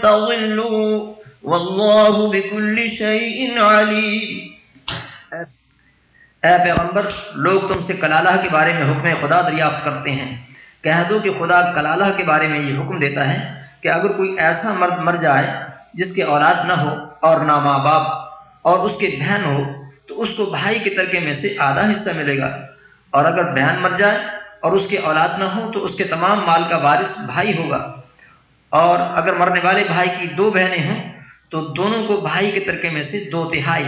تضلوا والله بكل شيء عليم. اے پیغمبر، لوگ تم سے کلالہ کے بارے میں حکم خدا دریافت کرتے ہیں۔ کہہ دو کہ خدا کلالہ کے بارے میں یہ حکم دیتا ہے کہ اگر کوئی ایسا مرد مر جائے جس کے اولاد نہ ہو اور نہ ماں باپ اور اس کے بہن ہو، تو اس کو بھائی کے ترکے میں سے آدھا حصہ ملے گا۔ اور اگر بہن مر جائے اور اس کے اولاد نہ ہو تو اس کے تمام مال کا وارث بھائی ہوگا۔ اور اگر مرنے والے بھائی کی دو بہنیں ہوں تو دونوں کو بھائی کے ترکے میں سے دو تہائی۔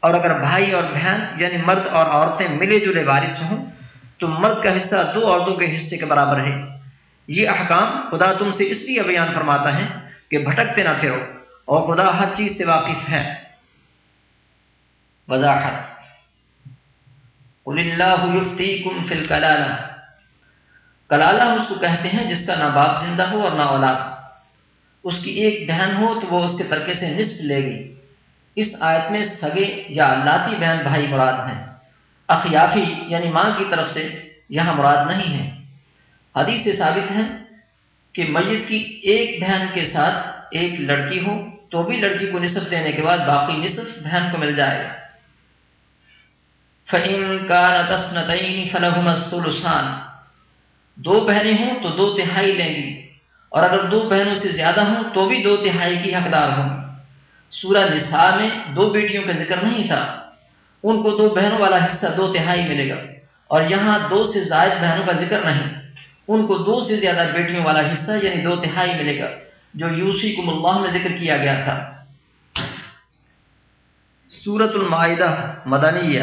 اور اگر بھائی اور بہن یعنی مرد اور عورتیں ملے جلے وارث ہوں تو مرد کا حصہ دو عورتوں کے حصے کے برابر ہے۔ یہ احکام خدا تم سے اس لیے بیان فرماتا ہے کہ بھٹکتے نہ پھرو اور خدا ہر چیز سے واقف ہے۔ وضاحت۔ قل اللہ یفتیکم فی الکلالہ۔ کلالہ اس کو کہتے ہیں جس کا نہ باپ زندہ ہو اور نہ اولاد۔ اس کی ایک بہن ہو تو وہ اس کے ترکے سے نصف لے گئی۔ اس آیت میں سگے یا لاتی بہن بھائی مراد ہیں۔ اخیافی یعنی ماں کی طرف سے یہاں مراد نہیں ہے۔ حدیث سے ثابت ہے کہ میت کی ایک بہن کے ساتھ ایک لڑکی ہو تو بھی لڑکی کو نصف دینے کے بعد باقی نصف بہن کو مل جائے گا۔ فَإِن كَانَتْ أَثْنَتَيْنِ فَلَهُمَا الثُّلُثَانِ۔ دو بہنیں ہوں تو دو تہائی لیں گی۔ اور اگر دو بہنوں سے زیادہ ہوں تو بھی دو تہائی کی حقدار ہوں۔ سورہ نساء میں دو بیٹیوں کا ذکر نہیں تھا۔ ان کو دو بہنوں والا حصہ دو تہائی ملے گا۔ اور یہاں دو سے زائد بہنوں کا ذکر نہیں۔ ان کو دو سے زیادہ بیٹیوں والا حصہ یعنی دو تہائی ملے گا، جو یوسی کم اللہ میں ذکر کیا گیا تھا۔ سورت المائدہ مدنیہ۔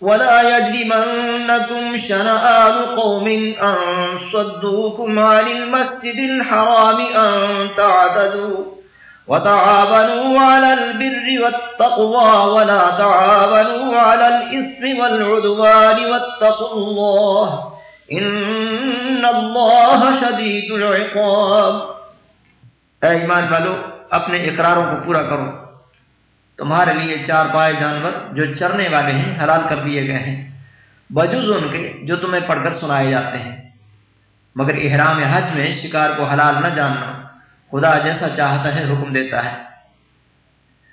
ولا يجرمنكم شنآن قوم أن صدوكم عن المسجد الحرام أن تعتدوا وتعابنوا على البر والتقوى ولا تعابنوا على الإثم والعدوان واتقوا الله إن الله شديد العقاب اے ایمان والو، اپنے اقراروں کو پورا کرو۔ تمہارے لیے چار پائے جانور جو چرنے والے ہیں، حلال کر دیے گئے ہیں۔ بجوز ان کے جو تمہیں پڑھ کر سنائے جاتے ہیں۔ مگر احرام حج میں شکار کو حلال نہ جاننا خدا جیسا چاہتا ہے حکم دیتا ہے۔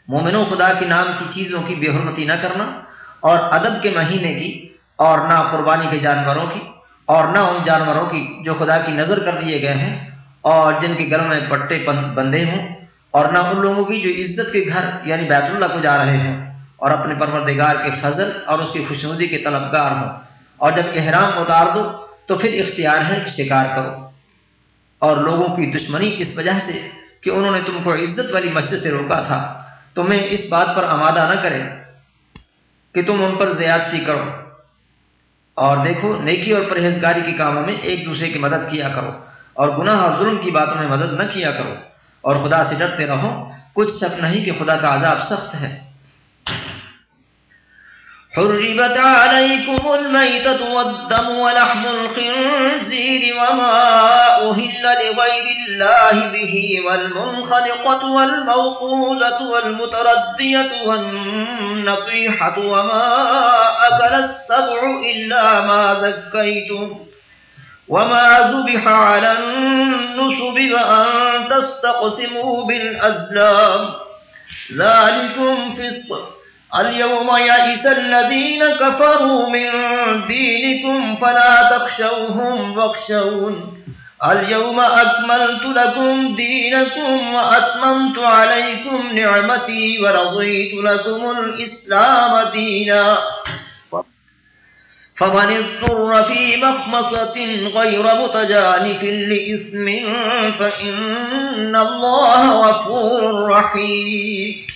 مومنوں، خدا کے نام کی چیزوں کی بے حرمتی نہ کرنا اور ادب کے مہینے کی اور نہ قربانی کے جانوروں کی اور نہ ان جانوروں کی جو خدا کی نظر کر دیے گئے ہیں اور جن کے گھر میں پٹے بندے ہوں۔ اور نہ ان لوگوں کی جو عزت کے گھر یعنی بیت اللہ کو جا رہے ہیں اور اپنے پروردگار کے فضل اور اس کی خوشنودی کے طلبگار ہوں۔ اور جب احرام اتار دو تو پھر اختیار ہے شکار کرو۔ اور لوگوں کی دشمنی اس وجہ سے کہ انہوں نے تم کو عزت والی مسجد سے روکا تھا۔ تمہیں اس بات پر آمادہ نہ کرے کہ تم ان پر زیادتی کرو۔ اور دیکھو، نیکی اور پرہیزگاری کے کاموں میں ایک دوسرے کی مدد کیا کرو۔ اور گناہ اور ظلم کی باتوں میں مدد نہ کیا کرو۔ اور خدا سے ڈرتے رہو، کچھ شک نہیں کہ خدا کا عذاب سخت ہے۔ حربت عليكم الميتة والدم ولحم الخنزير وما أهل لغير الله به والمنخلقة والموقوذة والمتردية والنطيحة وما أكل السبع إلا ما ذكيتم وما ذبح على النسب وأن تستقسموا بالأزلام ذلكم في اليوم يئس الذين كفروا من دينكم فلا تخشوهم واخشون اليوم أكملت لكم دينكم وأتممت عليكم نعمتي ورضيت لكم الإسلام دينا فمن اضطر في مخمصة غير متجانف لإثم فإن الله غفور رحيم.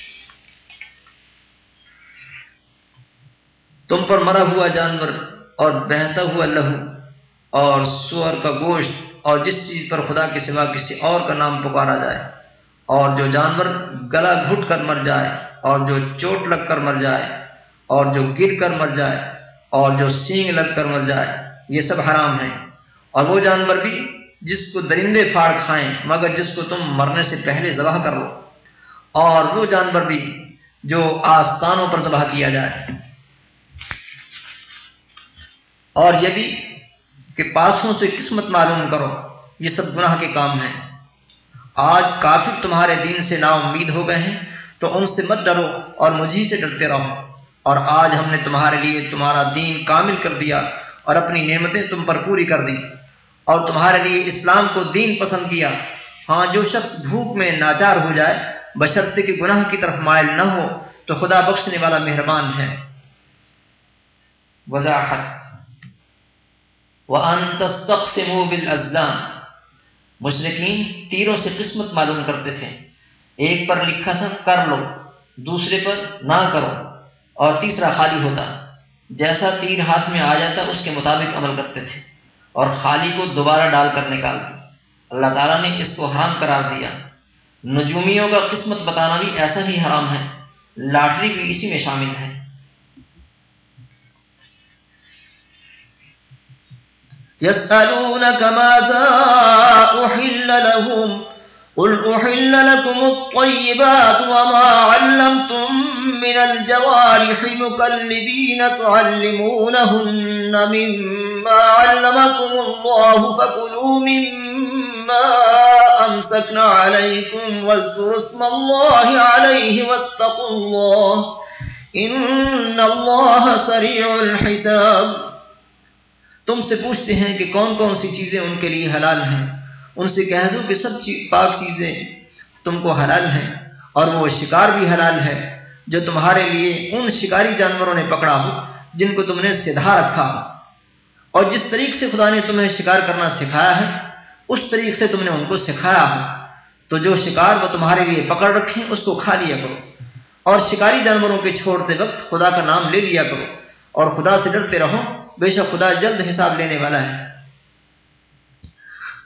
تم پر مرا ہوا جانور اور بہتا ہوا لہو اور سور کا گوشت اور جس چیز پر خدا کے سوا کسی اور کا نام پکارا جائے اور جو جانور گلا گھٹ کر مر جائے اور جو چوٹ لگ کر مر جائے اور جو گر کر مر جائے اور جو سینگ لگ کر مر جائے، یہ سب حرام ہیں۔ اور وہ جانور بھی جس کو درندے پھاڑ کھائیں، مگر جس کو تم مرنے سے پہلے ذبح کر لو۔ اور وہ جانور بھی جو آستانوں پر ذبح کیا جائے۔ اور یہ بھی کہ پاسوں سے قسمت معلوم کرو، یہ سب گناہ کے کام ہیں۔ آج کافر تمہارے دین سے نا امید ہو گئے ہیں، تو ان سے مت ڈرو اور مجھے سے ڈرتے رہو۔ اور آج ہم نے تمہارے لیے تمہارا دین کامل کر دیا اور اپنی نعمتیں تم پر پوری کر دی اور تمہارے لیے اسلام کو دین پسند کیا۔ ہاں جو شخص بھوک میں ناچار ہو جائے بشرط کے گناہ کی طرف مائل نہ ہو، تو خدا بخشنے والا مہربان ہے۔ وضاحت۔ وَأَن تَسْتَقْسِمُوا بِالْأَزْلَامِ۔ مشرقین تیروں سے قسمت معلوم کرتے تھے۔ ایک پر لکھا تھا، کر لو، دوسرے پر نہ کرو۔ اور تیسرا خالی ہوتا۔ جیسا تیر ہاتھ میں آ جاتا، اس کے مطابق عمل کرتے تھے۔ اور خالی کو دوبارہ ڈال کر نکال دیا۔ اللہ تعالیٰ نے اس کو حرام قرار دیا۔ نجومیوں کا قسمت بتانا بھی ایسا ہی حرام ہے۔ لاٹری بھی اسی میں شامل ہے۔ يسألونك ماذا أحل قل أحل لكم الطيبات وما علمتم من الجوارح مكلبين تعلمونهن مما علمكم الله فكلوا مما أمسكن عليكم واذكروا اسم الله عليه واتقوا الله إن الله سريع الحساب۔ تم سے پوچھتے ہیں کہ کون کون سی چیزیں ان کے لیے حلال ہیں۔ ان سے کہہ دو کہ سب پاک چیزیں تم کو حلال ہیں اور وہ شکار بھی حلال ہے جو تمہارے لیے ان شکاری جانوروں نے پکڑا ہو، جن کو تم نے سدھا رکھا ہو۔ اور جس طریق سے خدا نے تمہیں شکار کرنا سکھایا ہے، اس طریق سے تم نے ان کو سکھایا ہو۔ تو جو شکار وہ تمہارے لیے پکڑ رکھیں، اس کو کھا لیا کرو۔ اور شکاری جانوروں کے چھوڑتے وقت خدا کا نام لے لیا کرو۔ اور خدا سے ڈرتے رہو، بے شک خدا جلد حساب لینے والا ہے۔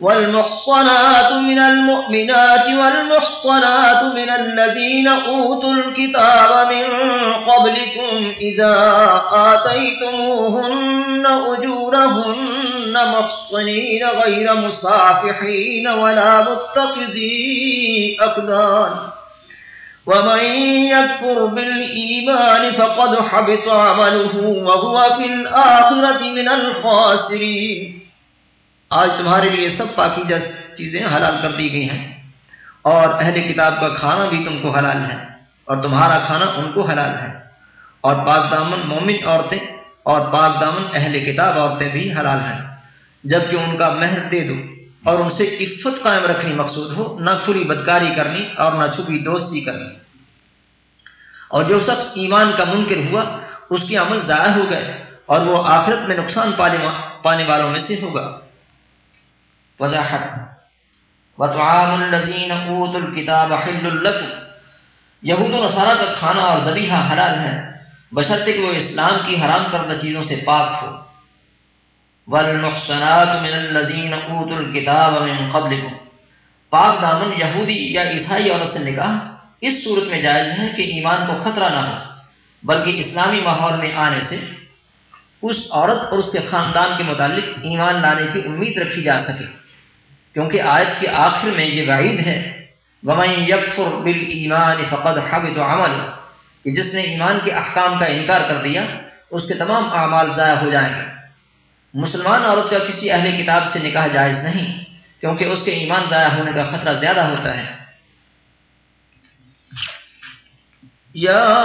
والمحصنات من المؤمنات والمحصنات من الذين أوتوا الكتاب من قبلكم إذا آتيتموهن أجورهن محصنين غير مصافحين ولا متقذي أقدان ومن يكفر بالإيمان فقد حبط عمله وهو في الآخرة من الخاسرين. آج تمہارے لیے سب پاکیزہ چیزیں حلال کر دی گئی ہیں اور اہل کتاب کا کھانا بھی تم کو حلال ہے اور تمہارا کھانا ان کو حلال ہے اور پاک دامن مومن عورتیں اور پاک دامن اہل کتاب عورتیں بھی حلال ہیں۔ جبکہ ان کا مہر دے دو اور ان سے عفت قائم رکھنی مقصود ہو، نہ کھلی بدکاری کرنی اور نہ چھپی دوستی کرنی۔ اور جو شخص ایمان کا منکر ہوا، اس کے عمل ضائع ہو گئے اور وہ آخرت میں نقصان پانے والوں میں سے ہوگا۔ وضاحت. وطعام الذين اوتوا الكتاب حل لكم. یہود و نصارہ کا کھانا اور ذبیحہ حلال ہے بشرطے کہ وہ اسلام کی حرام کردہ چیزوں سے پاک ہو. والمحصنات من الذين اوتوا الكتاب من قبلكم. پاک دامن یہودی یا عیسائی عورت سے نکاح اس صورت میں جائز ہے کہ ایمان کو خطرہ نہ ہو، بلکہ اسلامی ماحول میں آنے سے اس عورت اور اس کے خاندان کے متعلق ایمان لانے کی امید رکھی جا سکے۔ کیونکہ آیت کے آخر میں یہ وعید ہے، وَمَن يَكْفُرْ بِالْإِيمَانِ فَقَدْ حَبِطُ عَمَلُ کہ جس نے ایمان کے احکام کا انکار کر دیا، اس کے تمام اعمال ضائع ہو جائیں گے۔ مسلمان عورت کا کسی اہل کتاب سے نکاح جائز نہیں، کیونکہ اس کے ایمان ضائع ہونے کا خطرہ زیادہ ہوتا ہے۔ یا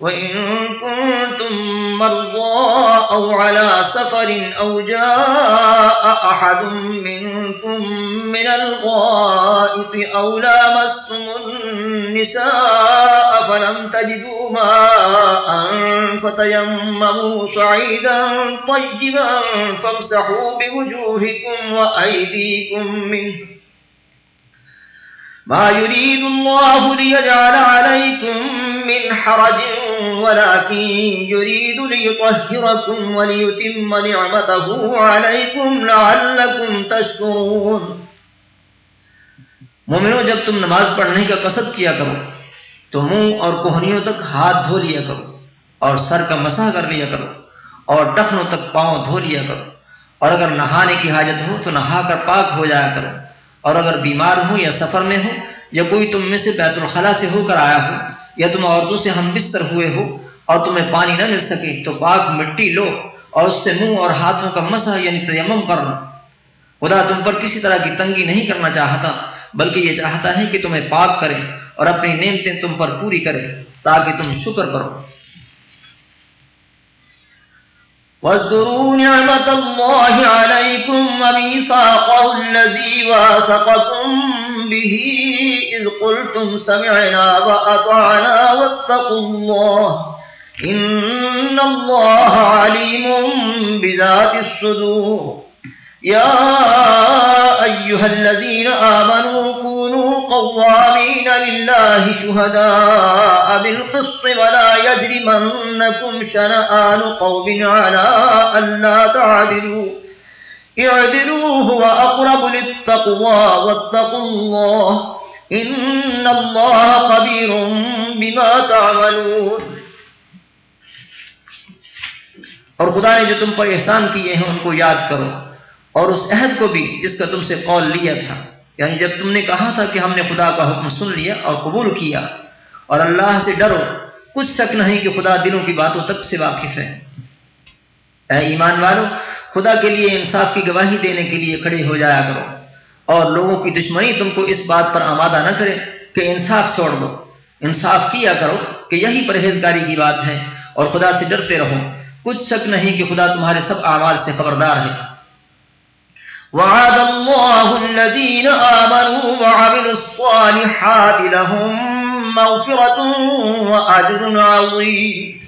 وإن كنتم مرضى أو على سفر أو جاء أحد منكم من الغائط أو لامستم النساء فلم تجدوا ماء فتيمموا صعيدا طيبا فامسحوا بوجوهكم وأيديكم منه ما يريد الله ليجعل عليكم من حرج ولكن يريد ليطهركم وليتم نعمته عليكم لعلكم تشكرون مومنو، جب تم نماز پڑھنے کا قصد کیا کرو، تو منہ اور کوہنیوں تک ہاتھ دھو لیا کرو اور سر کا مسح کر لیا کرو اور ٹخنوں تک پاؤں دھو لیا کرو۔ اور اگر نہانے کی حاجت ہو تو نہا کر پاک ہو جایا کرو۔ اور اگر بیمار ہو یا سفر میں ہو یا کوئی تم میں سے بیت الخلاء سے ہو کر آیا ہو یا تم عورتوں سے ہم بستر ہوئے ہو اور تمہیں پانی نہ مل سکے، تو پاک مٹی لو اور اس سے منہ اور ہاتھوں کا مسح یعنی تیمم کر خدا تم پر کسی طرح کی تنگی نہیں کرنا چاہتا، بلکہ یہ چاہتا ہے کہ تمہیں پاک کرے اور اپنی نعمتیں تم پر پوری کرے تاکہ تم شکر کرو۔ واذكروا نعمة الله عليكم وميثاقه الذي واثقكم به إذ قلتم سمعنا وأطعنا واتقوا الله إن الله عليم بذات الصدور يا أيها الذين آمنوا كونوا قوامين لله شهداء بالقسط ولا يجرمنكم شنآن قوم على أن لا تعدلوا اعدلوا هو أقرب للتقوى واتقوا الله إن الله قبير بما تعملون. اور خدا نے جو تم پر احسان کیے ہیں ان کو یاد کرو اور اس عہد کو بھی جس کا تم سے قول لیا تھا. یعنی جب تم نے کہا تھا کہ ہم نے خدا کا حکم سن لیا اور قبول کیا اور اللہ سے ڈرو، کچھ شک نہیں کہ خدا دلوں کی باتوں تک سے واقف ہے۔ اے ایمان والو خدا کے لیے انصاف کی گواہی دینے کے لیے کھڑے ہو جایا کرو۔ اور لوگوں کی دشمنی تم کو اس بات پر آمادہ نہ کرے کہ انصاف چھوڑ دو۔ انصاف کیا کرو کہ یہی پرہیزگاری کی بات ہے اور خدا سے ڈرتے رہو۔ کچھ شک نہیں کہ خدا تمہارے سب اعمال سے خبردار ہے۔ وعد الله الذين آمنوا وعملوا الصالحات لهم مغفرة وأجر عظيم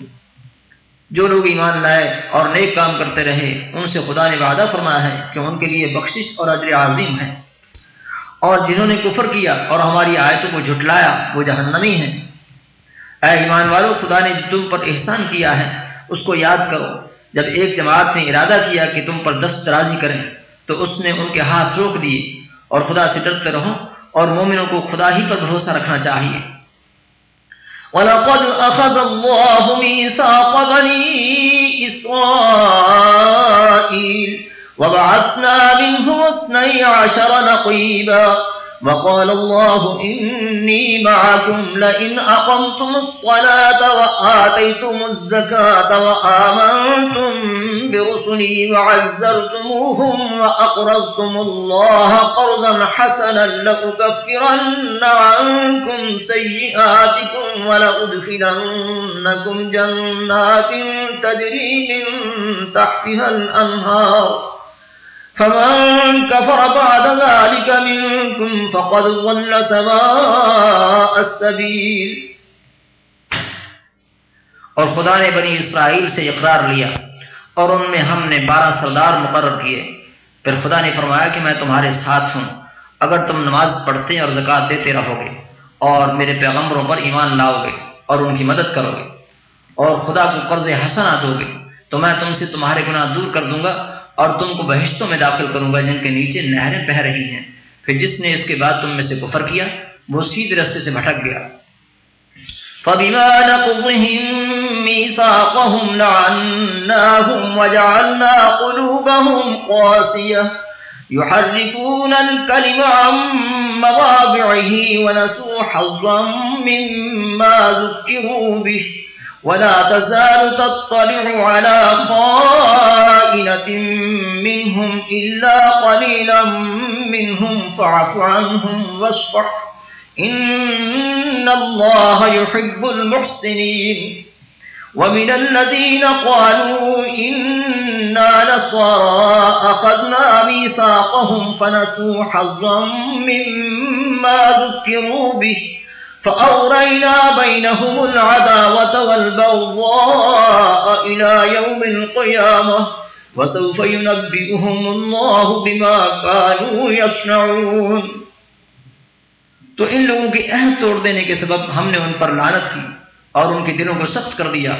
جو لوگ ایمان لائے اور نیک کام کرتے رہے، ان سے خدا نے وعدہ فرمایا ہے کہ ان کے لیے بخشش اور اجر عظیم ہے۔ اور جنہوں نے کفر کیا اور ہماری آیتوں کو جھٹلایا، وہ جہنمی ہیں۔ اے ایمان والو، خدا نے تم پر احسان کیا ہے، اس کو یاد کرو۔ جب ایک جماعت نے ارادہ کیا کہ تم پر دست درازی کریں، تو اس نے ان کے ہاتھ روک دیے اور خدا سے ڈرتے رہو اور مومنوں کو خدا ہی پر بھروسہ رکھنا چاہیے۔ وَلَقَدْ أَخَذَ اللَّهُ مِيثَاقَ بَنِي إِسْرَائِيلَ وَبَعَثْنَا منه اثْنَيْ عَشَرَ نَقِيبًا وقال الله إني معكم لئن أقمتم الصلاة وآتيتم الزكاة وآمنتم برسلي وعزرتموهم وأقرضتم الله قرضا حسنا لأكفرن عنكم سيئاتكم ولأدخلنكم جنات تجري من تحتها الأنهار فمن كفر بعد ذلك منكم فقد ظل سماء السبيل. اور خدا نے بنی اسرائیل سے اقرار لیا اور ان میں ہم نے بارہ سردار مقرر کیے۔ پھر خدا نے فرمایا کہ میں تمہارے ساتھ ہوں۔ اگر تم نماز پڑھتے اور زکوٰۃ دیتے رہو گے اور میرے پیغمبروں پر ایمان لاؤ گے اور ان کی مدد کرو گے اور خدا کو قرض حسنا دو گے تو میں تم سے تمہارے گناہ دور کر دوں گا اور تم کو بہشتوں میں داخل کروں گا جن کے نیچے نہریں بہ رہی ہیں۔ پھر جس نے اس کے بعد تم میں سے کفر کیا، وہ سیدھے رستے سے بھٹک گیا۔ فبما نقضهم ميثاقهم لعناهم وجعلنا قلوبهم قاسية يحرفون الكلم عن مواضعه ونسوا حظا مما ذكروا به ولا تزال تطلع على خائنة منهم إلا قليلا منهم فاعف عنهم واصفح. إن الله يحب المحسنين. ومن الذين قالوا إنا نصارى أخذنا ميثاقهم فنسوا حظا مما ذكروا به. فأورينا بينهم العداوة والبغضاء إلى يوم القيامة وسوف ينبئهم الله بما كانوا يصنعون۔ تو ان لوگوں کے عہد توڑ دینے کے سبب ہم نے ان پر لعنت کی اور ان کے دلوں کو سخت کر دیا۔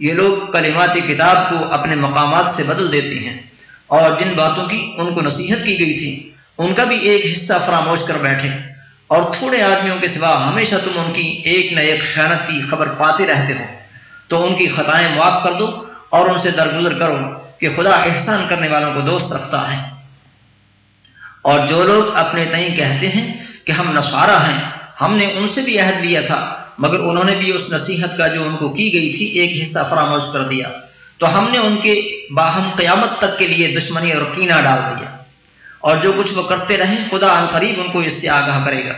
یہ لوگ کلمات کتاب کو اپنے مقامات سے بدل دیتے ہیں اور جن باتوں کی ان کو نصیحت کی گئی تھی، ان کا بھی ایک حصہ فراموش کر بیٹھے۔ اور تھوڑے آدمیوں کے سوا ہمیشہ تم ان کی ایک نہ ایک خیانت کی خبر پاتے رہتے ہو۔ تو ان کی خطائیں معاف کر دو اور ان سے درگزر کرو کہ خدا احسان کرنے والوں کو دوست رکھتا ہے۔ اور جو لوگ اپنے تئیں کہتے ہیں کہ ہم نسوارا ہیں، ہم نے ان سے بھی عہد لیا تھا، مگر انہوں نے بھی اس نصیحت کا جو ان کو کی گئی تھی ایک حصہ فراموش کر دیا۔ تو ہم نے ان کے باہم قیامت تک کے لیے دشمنی اور کینہ ڈال دیا۔ اور جو کچھ وہ کرتے رہیں، خدا ان قریب ان کو اس سے آگاہ کرے گا۔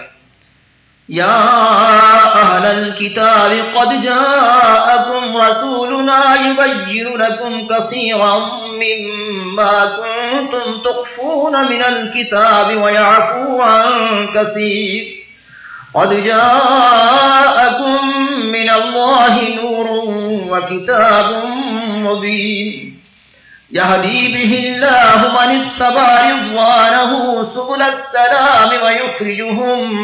یا اہل الكتاب قد جاءکم رسولنا یبین لکم کثیرا مما کنتم تخفون من الكتاب ویعفو عن کثیر۔ قد جاءكم من الله نور وكتاب مبين يهدي به الله من اتبع رضوانه سبل السلام ويخرجهم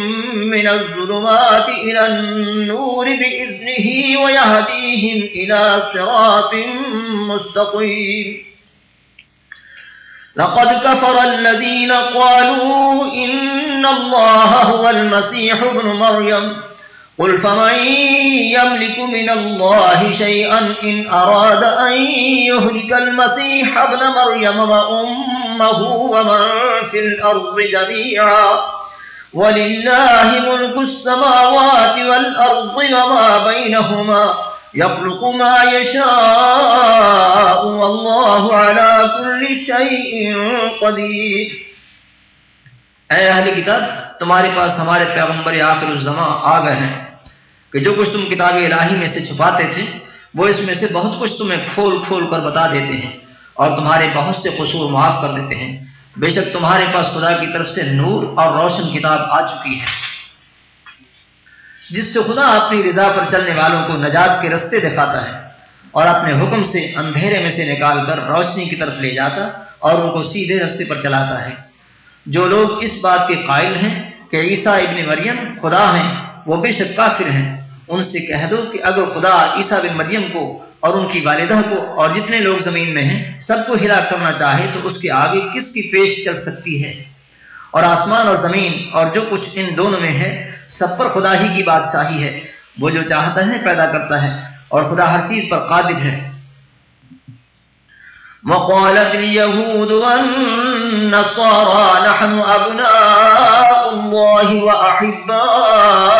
من الظلمات إلى النور بإذنه ويهديهم إلى صراط مستقيم. لقد كفر الذين قالوا إن الله هو المسيح ابن مريم. قل فمن يملك من الله شيئا إن أراد أن يهلك المسيح ابن مريم وأمه ومن في الأرض جميعا ولله ملك السماوات والأرض وما بينهما يخلق ما يشاء والله على كل شيء قدير۔ اے اہل کتاب، تمہارے پاس ہمارے پیغمبر آخر الزمان آ گئے ہیں۔ کہ جو کچھ تم کتاب الہی میں سے چھپاتے تھے، وہ اس میں سے بہت کچھ تمہیں کھول کھول کر بتا دیتے ہیں اور تمہارے بہت سے قصور معاف کر دیتے ہیں۔ بے شک تمہارے پاس خدا کی طرف سے نور اور روشن کتاب آ چکی ہے۔ جس سے خدا اپنی رضا پر چلنے والوں کو نجات کے رستے دکھاتا ہے اور اپنے حکم سے اندھیرے میں سے نکال کر روشنی کی طرف لے جاتا اور ان کو سیدھے رستے پر چلاتا ہے۔ جو لوگ اس بات کے قائل ہیں کہ عیسیٰ ابن مریم خدا ہیں، وہ بے شک کافر ہیں۔ ان سے کہہ دو کہ اگر خدا عیسیٰ بن مریم کو اور ان کی والدہ کو اور جتنے لوگ زمین میں ہیں سب کو ہلاک کرنا چاہے تو اس کے آگے کس کی پیش چل سکتی ہے؟ اور آسمان اور زمین اور جو کچھ ان دونوں میں ہے، سب پر خدا ہی کی بادشاہی ہے۔ وہ جو چاہتا ہے، پیدا کرتا ہے۔ اور خدا ہر چیز پر قادر ہے۔ وقالت اليهود والنصارى نحن أبناء الله وأحباؤه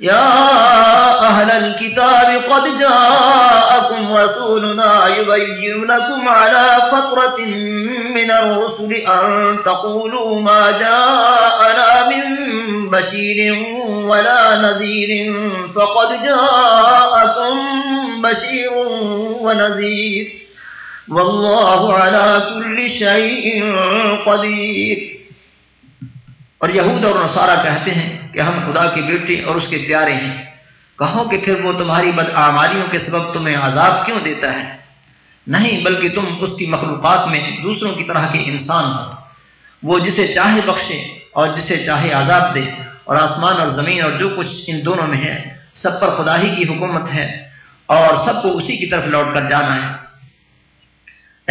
يا أهل الكتاب قد جاءكم رسولنا يبين لكم على فترة من الرسل أن تقولوا ما جاءنا من بشير ولا نذير فقد جاءكم بشير ونذير والله على كل شيء قدير اور یہود اور نصارہ کہتے ہیں کہ ہم خدا کے بیٹے اور اس کے پیارے ہیں۔ کہو کہ پھر وہ تمہاری بدعمالیوں کے سبب تمہیں عذاب کیوں دیتا ہے؟ نہیں، بلکہ تم اس کی مخلوقات میں دوسروں کی طرح کے انسان ہو۔ وہ جسے چاہے بخشے اور جسے چاہے عذاب دے۔ اور آسمان اور زمین اور جو کچھ ان دونوں میں ہے، سب پر خدا ہی کی حکومت ہے۔ اور سب کو اسی کی طرف لوٹ کر جانا ہے۔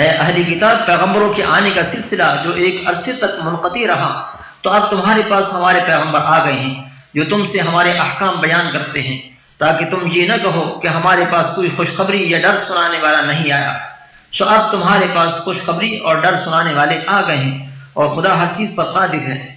اے اہلی کتاب، پیغمبروں کے آنے کا سلسلہ جو ایک عرصے تک منقطع رہا تو اب تمہارے پاس ہمارے پیغمبر آ گئے ہیں جو تم سے ہمارے احکام بیان کرتے ہیں، تاکہ تم یہ نہ کہو کہ ہمارے پاس کوئی خوشخبری یا ڈر سنانے والا نہیں آیا۔ سو اب تمہارے پاس خوشخبری اور ڈر سنانے والے آ گئے ہیں اور خدا ہر چیز پر قادر ہے۔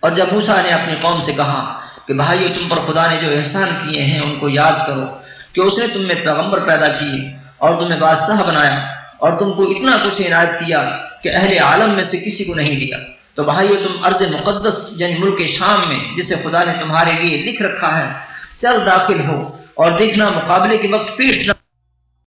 اور جب موسا نے اپنی قوم سے کہا کہ بھائی تم پر خدا نے جو احسان کیے ہیں ان کو یاد کرو کہ اس نے تم میں پیغمبر پیدا کیے اور تمہیں بادشاہ بنایا اور تم کو اتنا کچھ عنایت کیا کہ اہل عالم میں سے کسی کو نہیں دیا۔ تو بھائی تم ارض مقدس یعنی ملک شام میں جسے خدا نے تمہارے لیے لکھ رکھا ہے، چل داخل ہو اور دیکھنا مقابلے کے وقت پیٹ نہ